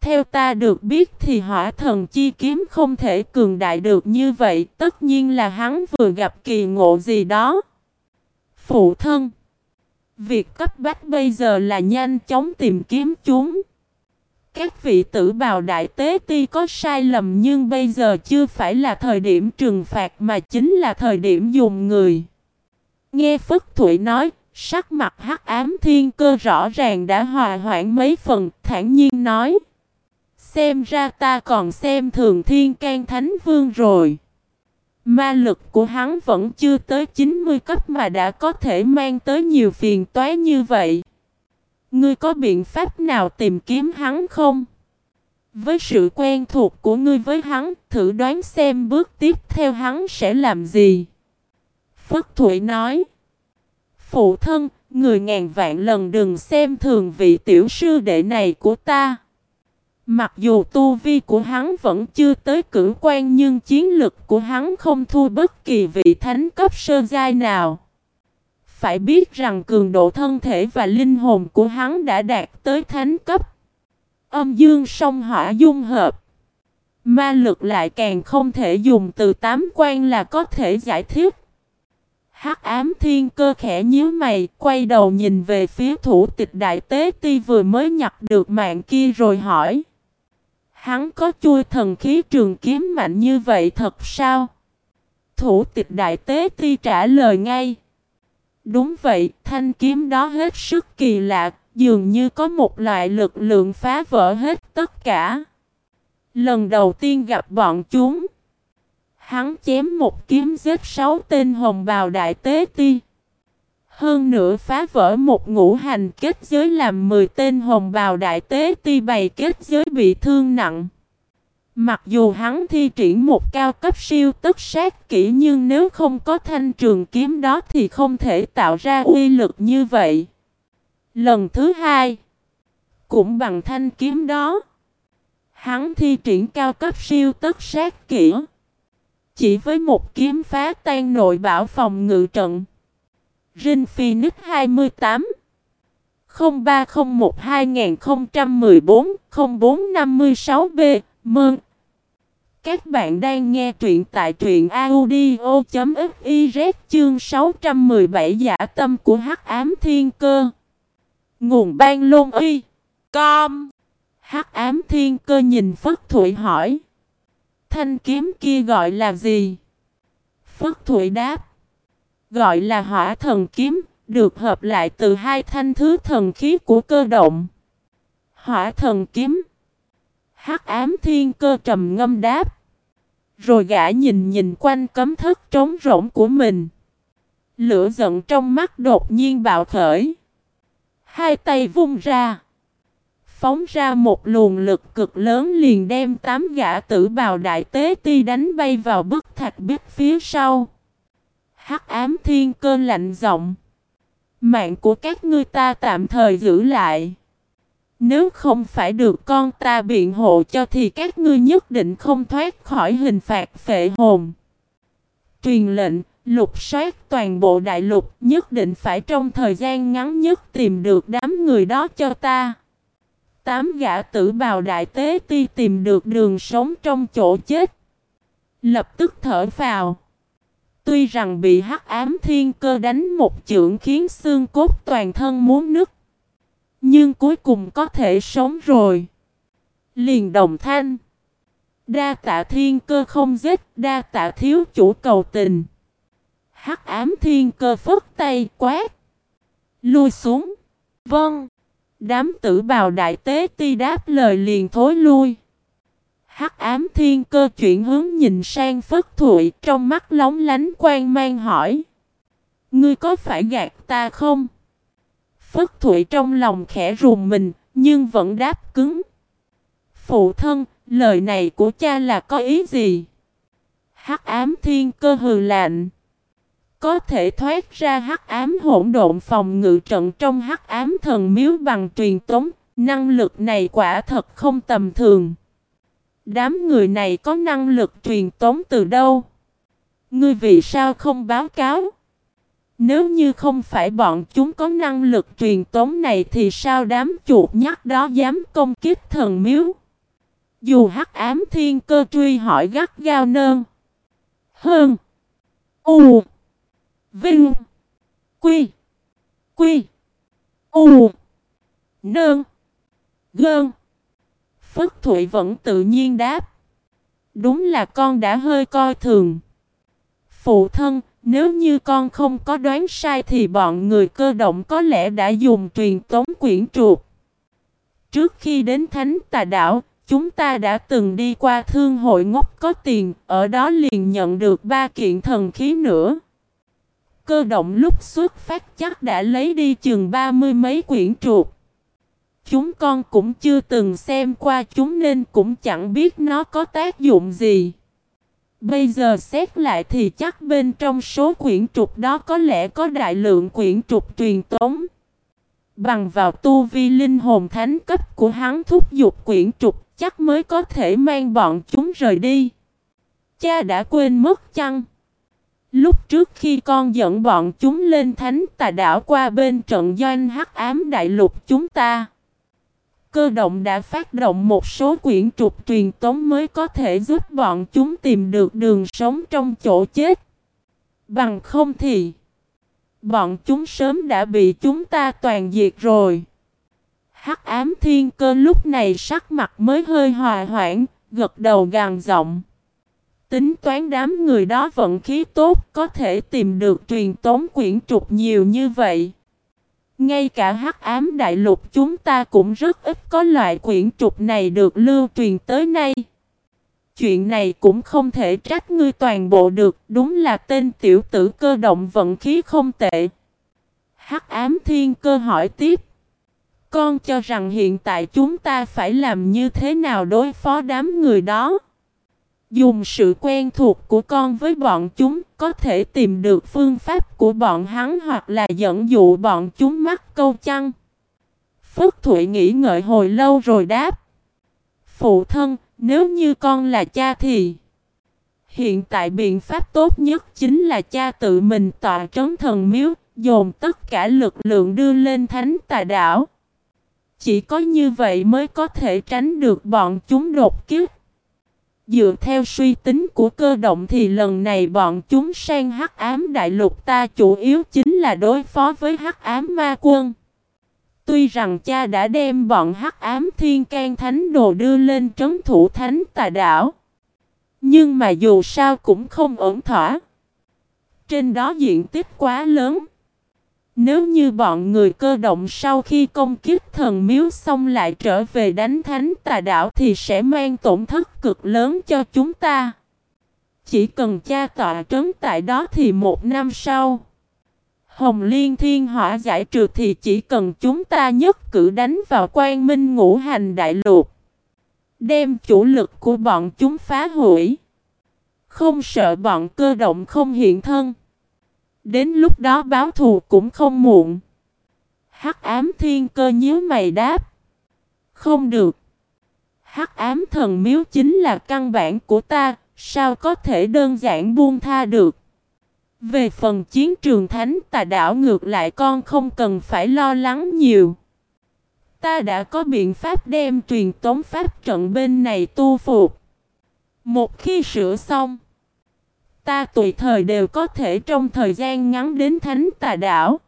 Theo ta được biết thì hỏa thần chi kiếm không thể cường đại được như vậy, tất nhiên là hắn vừa gặp kỳ ngộ gì đó. Phụ thân Việc cấp bách bây giờ là nhanh chóng tìm kiếm chúng. Các vị tử bào đại tế ti có sai lầm nhưng bây giờ chưa phải là thời điểm trừng phạt mà chính là thời điểm dùng người. Nghe Phất Thụy nói, sắc mặt hắc ám thiên cơ rõ ràng đã hòa hoãn mấy phần, thản nhiên nói. Xem ra ta còn xem thường thiên can thánh vương rồi. Ma lực của hắn vẫn chưa tới 90 cấp mà đã có thể mang tới nhiều phiền toái như vậy. Ngươi có biện pháp nào tìm kiếm hắn không? Với sự quen thuộc của ngươi với hắn, thử đoán xem bước tiếp theo hắn sẽ làm gì. Phất Thụy nói. Phụ thân, người ngàn vạn lần đừng xem thường vị tiểu sư đệ này của ta. Mặc dù tu vi của hắn vẫn chưa tới cử quan nhưng chiến lực của hắn không thua bất kỳ vị thánh cấp sơ giai nào. Phải biết rằng cường độ thân thể và linh hồn của hắn đã đạt tới thánh cấp. Âm dương song hỏa dung hợp. Ma lực lại càng không thể dùng từ tám quan là có thể giải thích. Hắc ám thiên cơ khẽ nhíu mày, quay đầu nhìn về phía thủ tịch đại tế ti vừa mới nhặt được mạng kia rồi hỏi. Hắn có chui thần khí trường kiếm mạnh như vậy thật sao? Thủ tịch đại tế ti trả lời ngay. Đúng vậy, thanh kiếm đó hết sức kỳ lạ, dường như có một loại lực lượng phá vỡ hết tất cả. Lần đầu tiên gặp bọn chúng, hắn chém một kiếm giết sáu tên hồng bào đại tế ti. Hơn nữa phá vỡ một ngũ hành kết giới làm 10 tên hồng bào đại tế ti bày kết giới bị thương nặng. Mặc dù hắn thi triển một cao cấp siêu tất sát kỹ nhưng nếu không có thanh trường kiếm đó thì không thể tạo ra uy lực như vậy. Lần thứ hai, cũng bằng thanh kiếm đó, hắn thi triển cao cấp siêu tất sát kỹ. Chỉ với một kiếm phá tan nội bảo phòng ngự trận. Rin Phoenix 28 0301 2014 0456 B, Mơn. Các bạn đang nghe truyện tại truyện audio.fiz chương 617 giả tâm của hắc ám thiên cơ. Nguồn ban lôn y. Com. Hắc ám thiên cơ nhìn Phất Thụy hỏi. Thanh kiếm kia gọi là gì? Phất Thụy đáp. Gọi là hỏa thần kiếm, được hợp lại từ hai thanh thứ thần khí của cơ động. Hỏa thần kiếm. hắc ám thiên cơ trầm ngâm đáp. Rồi gã nhìn nhìn quanh cấm thất trống rỗng của mình. Lửa giận trong mắt đột nhiên bạo khởi. Hai tay vung ra. Phóng ra một luồng lực cực lớn liền đem tám gã tử bào đại tế ti đánh bay vào bức thạch biết phía sau. Hắc ám thiên cơ lạnh giọng. Mạng của các ngươi ta tạm thời giữ lại. Nếu không phải được con ta biện hộ cho thì các ngươi nhất định không thoát khỏi hình phạt phệ hồn. Truyền lệnh, lục soát toàn bộ đại lục nhất định phải trong thời gian ngắn nhất tìm được đám người đó cho ta. Tám gã tử bào đại tế ti tìm được đường sống trong chỗ chết. Lập tức thở vào. Tuy rằng bị hắc ám thiên cơ đánh một chưởng khiến xương cốt toàn thân muốn nứt. Nhưng cuối cùng có thể sống rồi. Liền đồng thanh. Đa tạ thiên cơ không giết, đa tạ thiếu chủ cầu tình. Hắc ám thiên cơ phất tay quát. Lui xuống. Vâng. Đám tử bào đại tế ti đáp lời liền thối lui. Hắc ám thiên cơ chuyển hướng nhìn sang Phất Thụy trong mắt lóng lánh quan mang hỏi. Ngươi có phải gạt ta không? Phất Thụy trong lòng khẽ rùng mình, nhưng vẫn đáp cứng. Phụ thân, lời này của cha là có ý gì? Hắc ám thiên cơ hừ lạnh. Có thể thoát ra hắc ám hỗn độn phòng ngự trận trong hắc ám thần miếu bằng truyền tống, năng lực này quả thật không tầm thường. Đám người này có năng lực truyền tống từ đâu? Ngươi vì sao không báo cáo? Nếu như không phải bọn chúng có năng lực truyền tống này thì sao đám chuột nhắt đó dám công kích thần miếu? Dù hắc ám thiên cơ truy hỏi gắt gao nơn. Hơn. U. Vinh. Quy. Quy. U. Nơn. Gơn. Phất Thụy vẫn tự nhiên đáp. Đúng là con đã hơi coi thường. Phụ thân, nếu như con không có đoán sai thì bọn người cơ động có lẽ đã dùng truyền tống quyển trục. Trước khi đến Thánh Tà Đảo, chúng ta đã từng đi qua thương hội ngốc có tiền, ở đó liền nhận được ba kiện thần khí nữa. Cơ động lúc xuất phát chắc đã lấy đi chừng ba mươi mấy quyển trục. Chúng con cũng chưa từng xem qua chúng nên cũng chẳng biết nó có tác dụng gì. Bây giờ xét lại thì chắc bên trong số quyển trục đó có lẽ có đại lượng quyển trục truyền tống. Bằng vào tu vi linh hồn thánh cấp của hắn thúc giục quyển trục, chắc mới có thể mang bọn chúng rời đi. Cha đã quên mất chăng? Lúc trước khi con dẫn bọn chúng lên thánh tà đảo qua bên trận doanh hắc ám đại lục chúng ta. Cơ động đã phát động một số quyển trục truyền tống mới có thể giúp bọn chúng tìm được đường sống trong chỗ chết. Bằng không thì, bọn chúng sớm đã bị chúng ta toàn diệt rồi. Hắc ám thiên cơ lúc này sắc mặt mới hơi hòa hoãn, gật đầu gàn giọng. Tính toán đám người đó vận khí tốt có thể tìm được truyền tống quyển trục nhiều như vậy. Ngay cả hắc ám đại lục chúng ta cũng rất ít có loại quyển trục này được lưu truyền tới nay. Chuyện này cũng không thể trách ngươi toàn bộ được, đúng là tên tiểu tử cơ động vận khí không tệ. Hắc ám thiên cơ hỏi tiếp. Con cho rằng hiện tại chúng ta phải làm như thế nào đối phó đám người đó? Dùng sự quen thuộc của con với bọn chúng có thể tìm được phương pháp của bọn hắn hoặc là dẫn dụ bọn chúng mắc câu chăng. Phước Thụy nghĩ ngợi hồi lâu rồi đáp. Phụ thân, nếu như con là cha thì... Hiện tại biện pháp tốt nhất chính là cha tự mình tọa trấn thần miếu, dồn tất cả lực lượng đưa lên thánh tà đảo. Chỉ có như vậy mới có thể tránh được bọn chúng đột kiếp. Dựa theo suy tính của cơ động thì lần này bọn chúng sang hắc ám đại lục ta chủ yếu chính là đối phó với hắc ám ma quân. Tuy rằng cha đã đem bọn hắc ám thiên can thánh đồ đưa lên trấn thủ thánh tà đảo. Nhưng mà dù sao cũng không ổn thỏa. Trên đó diện tích quá lớn. Nếu như bọn người cơ động sau khi công kích thần miếu xong lại trở về đánh thánh tà đảo thì sẽ mang tổn thất cực lớn cho chúng ta. Chỉ cần cha tọa trấn tại đó thì một năm sau. Hồng Liên Thiên Hỏa giải trừ thì chỉ cần chúng ta nhất cử đánh vào quan minh ngũ hành đại lục. Đem chủ lực của bọn chúng phá hủy. Không sợ bọn cơ động không hiện thân. Đến lúc đó báo thù cũng không muộn. Hắc ám thiên cơ nhíu mày đáp. Không được. Hắc ám thần miếu chính là căn bản của ta, sao có thể đơn giản buông tha được. Về phần chiến trường thánh tà đảo ngược lại con không cần phải lo lắng nhiều. Ta đã có biện pháp đem truyền tống pháp trận bên này tu phục. Một khi sửa xong, ta tùy thời đều có thể trong thời gian ngắn đến thánh tà đảo.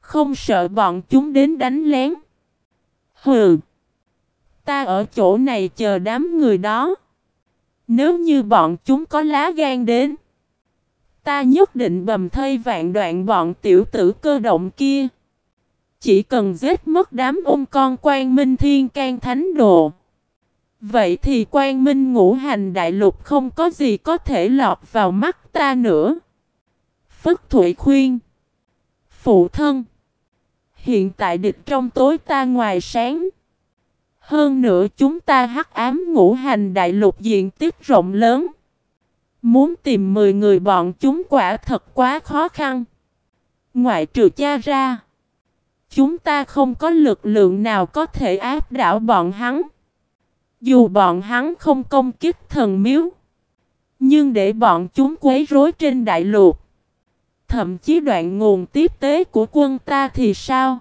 Không sợ bọn chúng đến đánh lén. Hừ. Ta ở chỗ này chờ đám người đó. Nếu như bọn chúng có lá gan đến. Ta nhất định bầm thây vạn đoạn bọn tiểu tử cơ động kia. Chỉ cần giết mất đám ôn con quan minh thiên can thánh đồ. Vậy thì quan minh ngũ hành đại lục không có gì có thể lọt vào mắt ta nữa. Phất Thụy khuyên. Phụ thân. Hiện tại địch trong tối ta ngoài sáng. Hơn nữa chúng ta hắc ám ngũ hành đại lục diện tích rộng lớn. Muốn tìm 10 người bọn chúng quả thật quá khó khăn. Ngoại trừ cha ra. Chúng ta không có lực lượng nào có thể áp đảo bọn hắn. Dù bọn hắn không công kích thần miếu. Nhưng để bọn chúng quấy rối trên đại lục. Thậm chí đoạn nguồn tiếp tế của quân ta thì sao?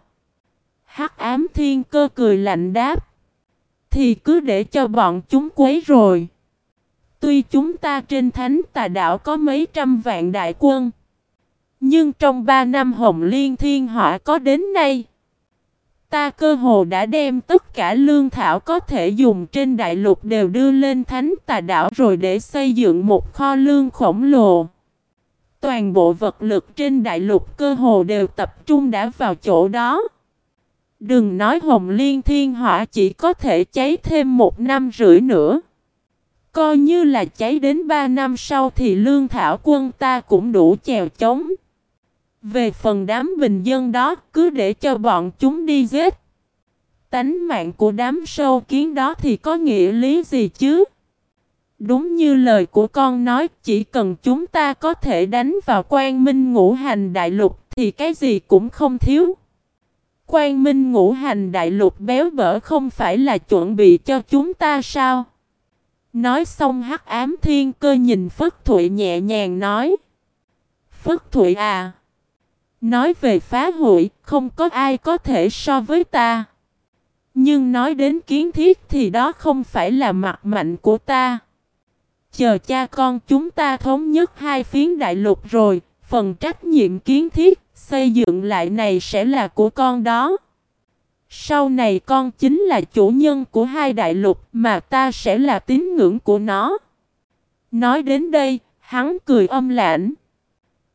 Hắc ám thiên cơ cười lạnh đáp. Thì cứ để cho bọn chúng quấy rồi. Tuy chúng ta trên thánh tà đảo có mấy trăm vạn đại quân. Nhưng trong ba năm Hồng Liên Thiên Họa có đến nay. Ta cơ hồ đã đem tất cả lương thảo có thể dùng trên đại lục đều đưa lên thánh tà đảo rồi để xây dựng một kho lương khổng lồ. Toàn bộ vật lực trên đại lục cơ hồ đều tập trung đã vào chỗ đó. Đừng nói hồng liên thiên hỏa chỉ có thể cháy thêm một năm rưỡi nữa. Coi như là cháy đến ba năm sau thì lương thảo quân ta cũng đủ chèo chống. Về phần đám bình dân đó cứ để cho bọn chúng đi giết. Tánh mạng của đám sâu kiến đó thì có nghĩa lý gì chứ? Đúng như lời của con nói, chỉ cần chúng ta có thể đánh vào quan minh ngũ hành đại lục thì cái gì cũng không thiếu. Quan minh ngũ hành đại lục béo bở không phải là chuẩn bị cho chúng ta sao? Nói xong hắc ám thiên cơ nhìn Phất Thụy nhẹ nhàng nói. Phất Thụy à! Nói về phá hủy, không có ai có thể so với ta. Nhưng nói đến kiến thiết thì đó không phải là mặt mạnh của ta. Chờ cha con chúng ta thống nhất hai phiến đại lục rồi, phần trách nhiệm kiến thiết, xây dựng lại này sẽ là của con đó. Sau này con chính là chủ nhân của hai đại lục mà ta sẽ là tín ngưỡng của nó. Nói đến đây, hắn cười âm lãnh.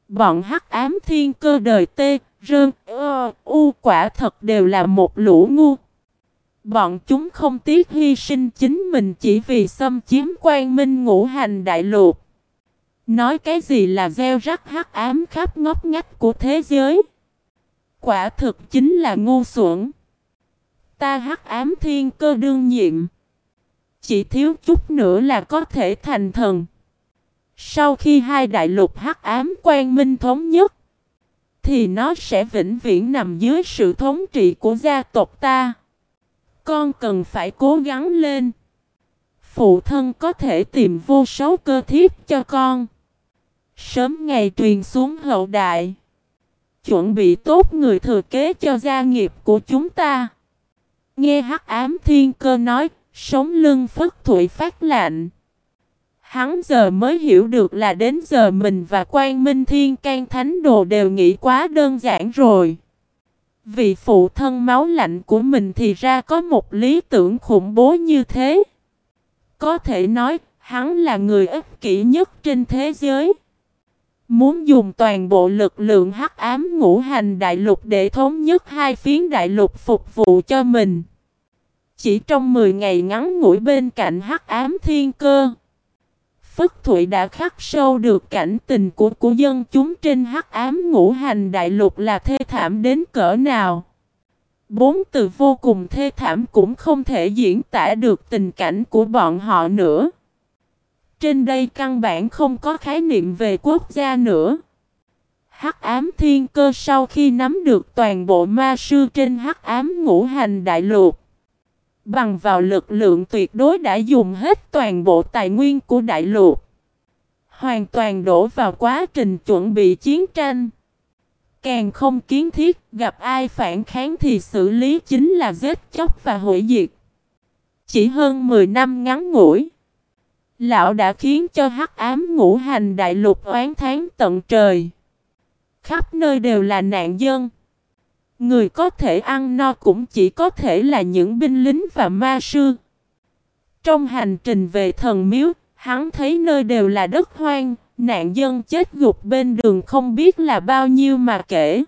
Bọn hắc ám thiên cơ đời tê, rơn, ơ, u quả thật đều là một lũ ngu. Bọn chúng không tiếc hy sinh chính mình chỉ vì xâm chiếm quan minh ngũ hành đại lục. Nói cái gì là gieo rắc hắc ám khắp ngóc ngách của thế giới. Quả thực chính là ngu xuẩn. Ta hắc ám thiên cơ đương nhiệm. Chỉ thiếu chút nữa là có thể thành thần. Sau khi hai đại lục hắc ám quan minh thống nhất, thì nó sẽ vĩnh viễn nằm dưới sự thống trị của gia tộc ta. Con cần phải cố gắng lên. Phụ thân có thể tìm vô số cơ thiếp cho con. Sớm ngày truyền xuống hậu đại. Chuẩn bị tốt người thừa kế cho gia nghiệp của chúng ta. Nghe hắc ám thiên cơ nói, sống lưng phất thụy phát lạnh. Hắn giờ mới hiểu được là đến giờ mình và quan minh thiên can thánh đồ đều nghĩ quá đơn giản rồi. Vì phụ thân máu lạnh của mình thì ra có một lý tưởng khủng bố như thế. Có thể nói, hắn là người ích kỷ nhất trên thế giới. Muốn dùng toàn bộ lực lượng hắc ám ngũ hành đại lục để thống nhất hai phiến đại lục phục vụ cho mình. Chỉ trong 10 ngày ngắn ngủi bên cạnh hắc ám thiên cơ. Phất Thụy đã khắc sâu được cảnh tình của của dân chúng trên hắc ám ngũ hành đại lục là thê thảm đến cỡ nào. Bốn từ vô cùng thê thảm cũng không thể diễn tả được tình cảnh của bọn họ nữa. Trên đây căn bản không có khái niệm về quốc gia nữa. Hắc ám thiên cơ sau khi nắm được toàn bộ ma sư trên hắc ám ngũ hành đại lục Bằng vào lực lượng tuyệt đối đã dùng hết toàn bộ tài nguyên của đại lục. Hoàn toàn đổ vào quá trình chuẩn bị chiến tranh. Càng không kiến thiết, gặp ai phản kháng thì xử lý chính là giết chóc và hủy diệt. Chỉ hơn 10 năm ngắn ngủi. Lão đã khiến cho hắc ám ngũ hành đại lục oán tháng tận trời. Khắp nơi đều là nạn dân. Người có thể ăn no cũng chỉ có thể là những binh lính và ma sư. Trong hành trình về thần miếu, hắn thấy nơi đều là đất hoang, nạn dân chết gục bên đường không biết là bao nhiêu mà kể.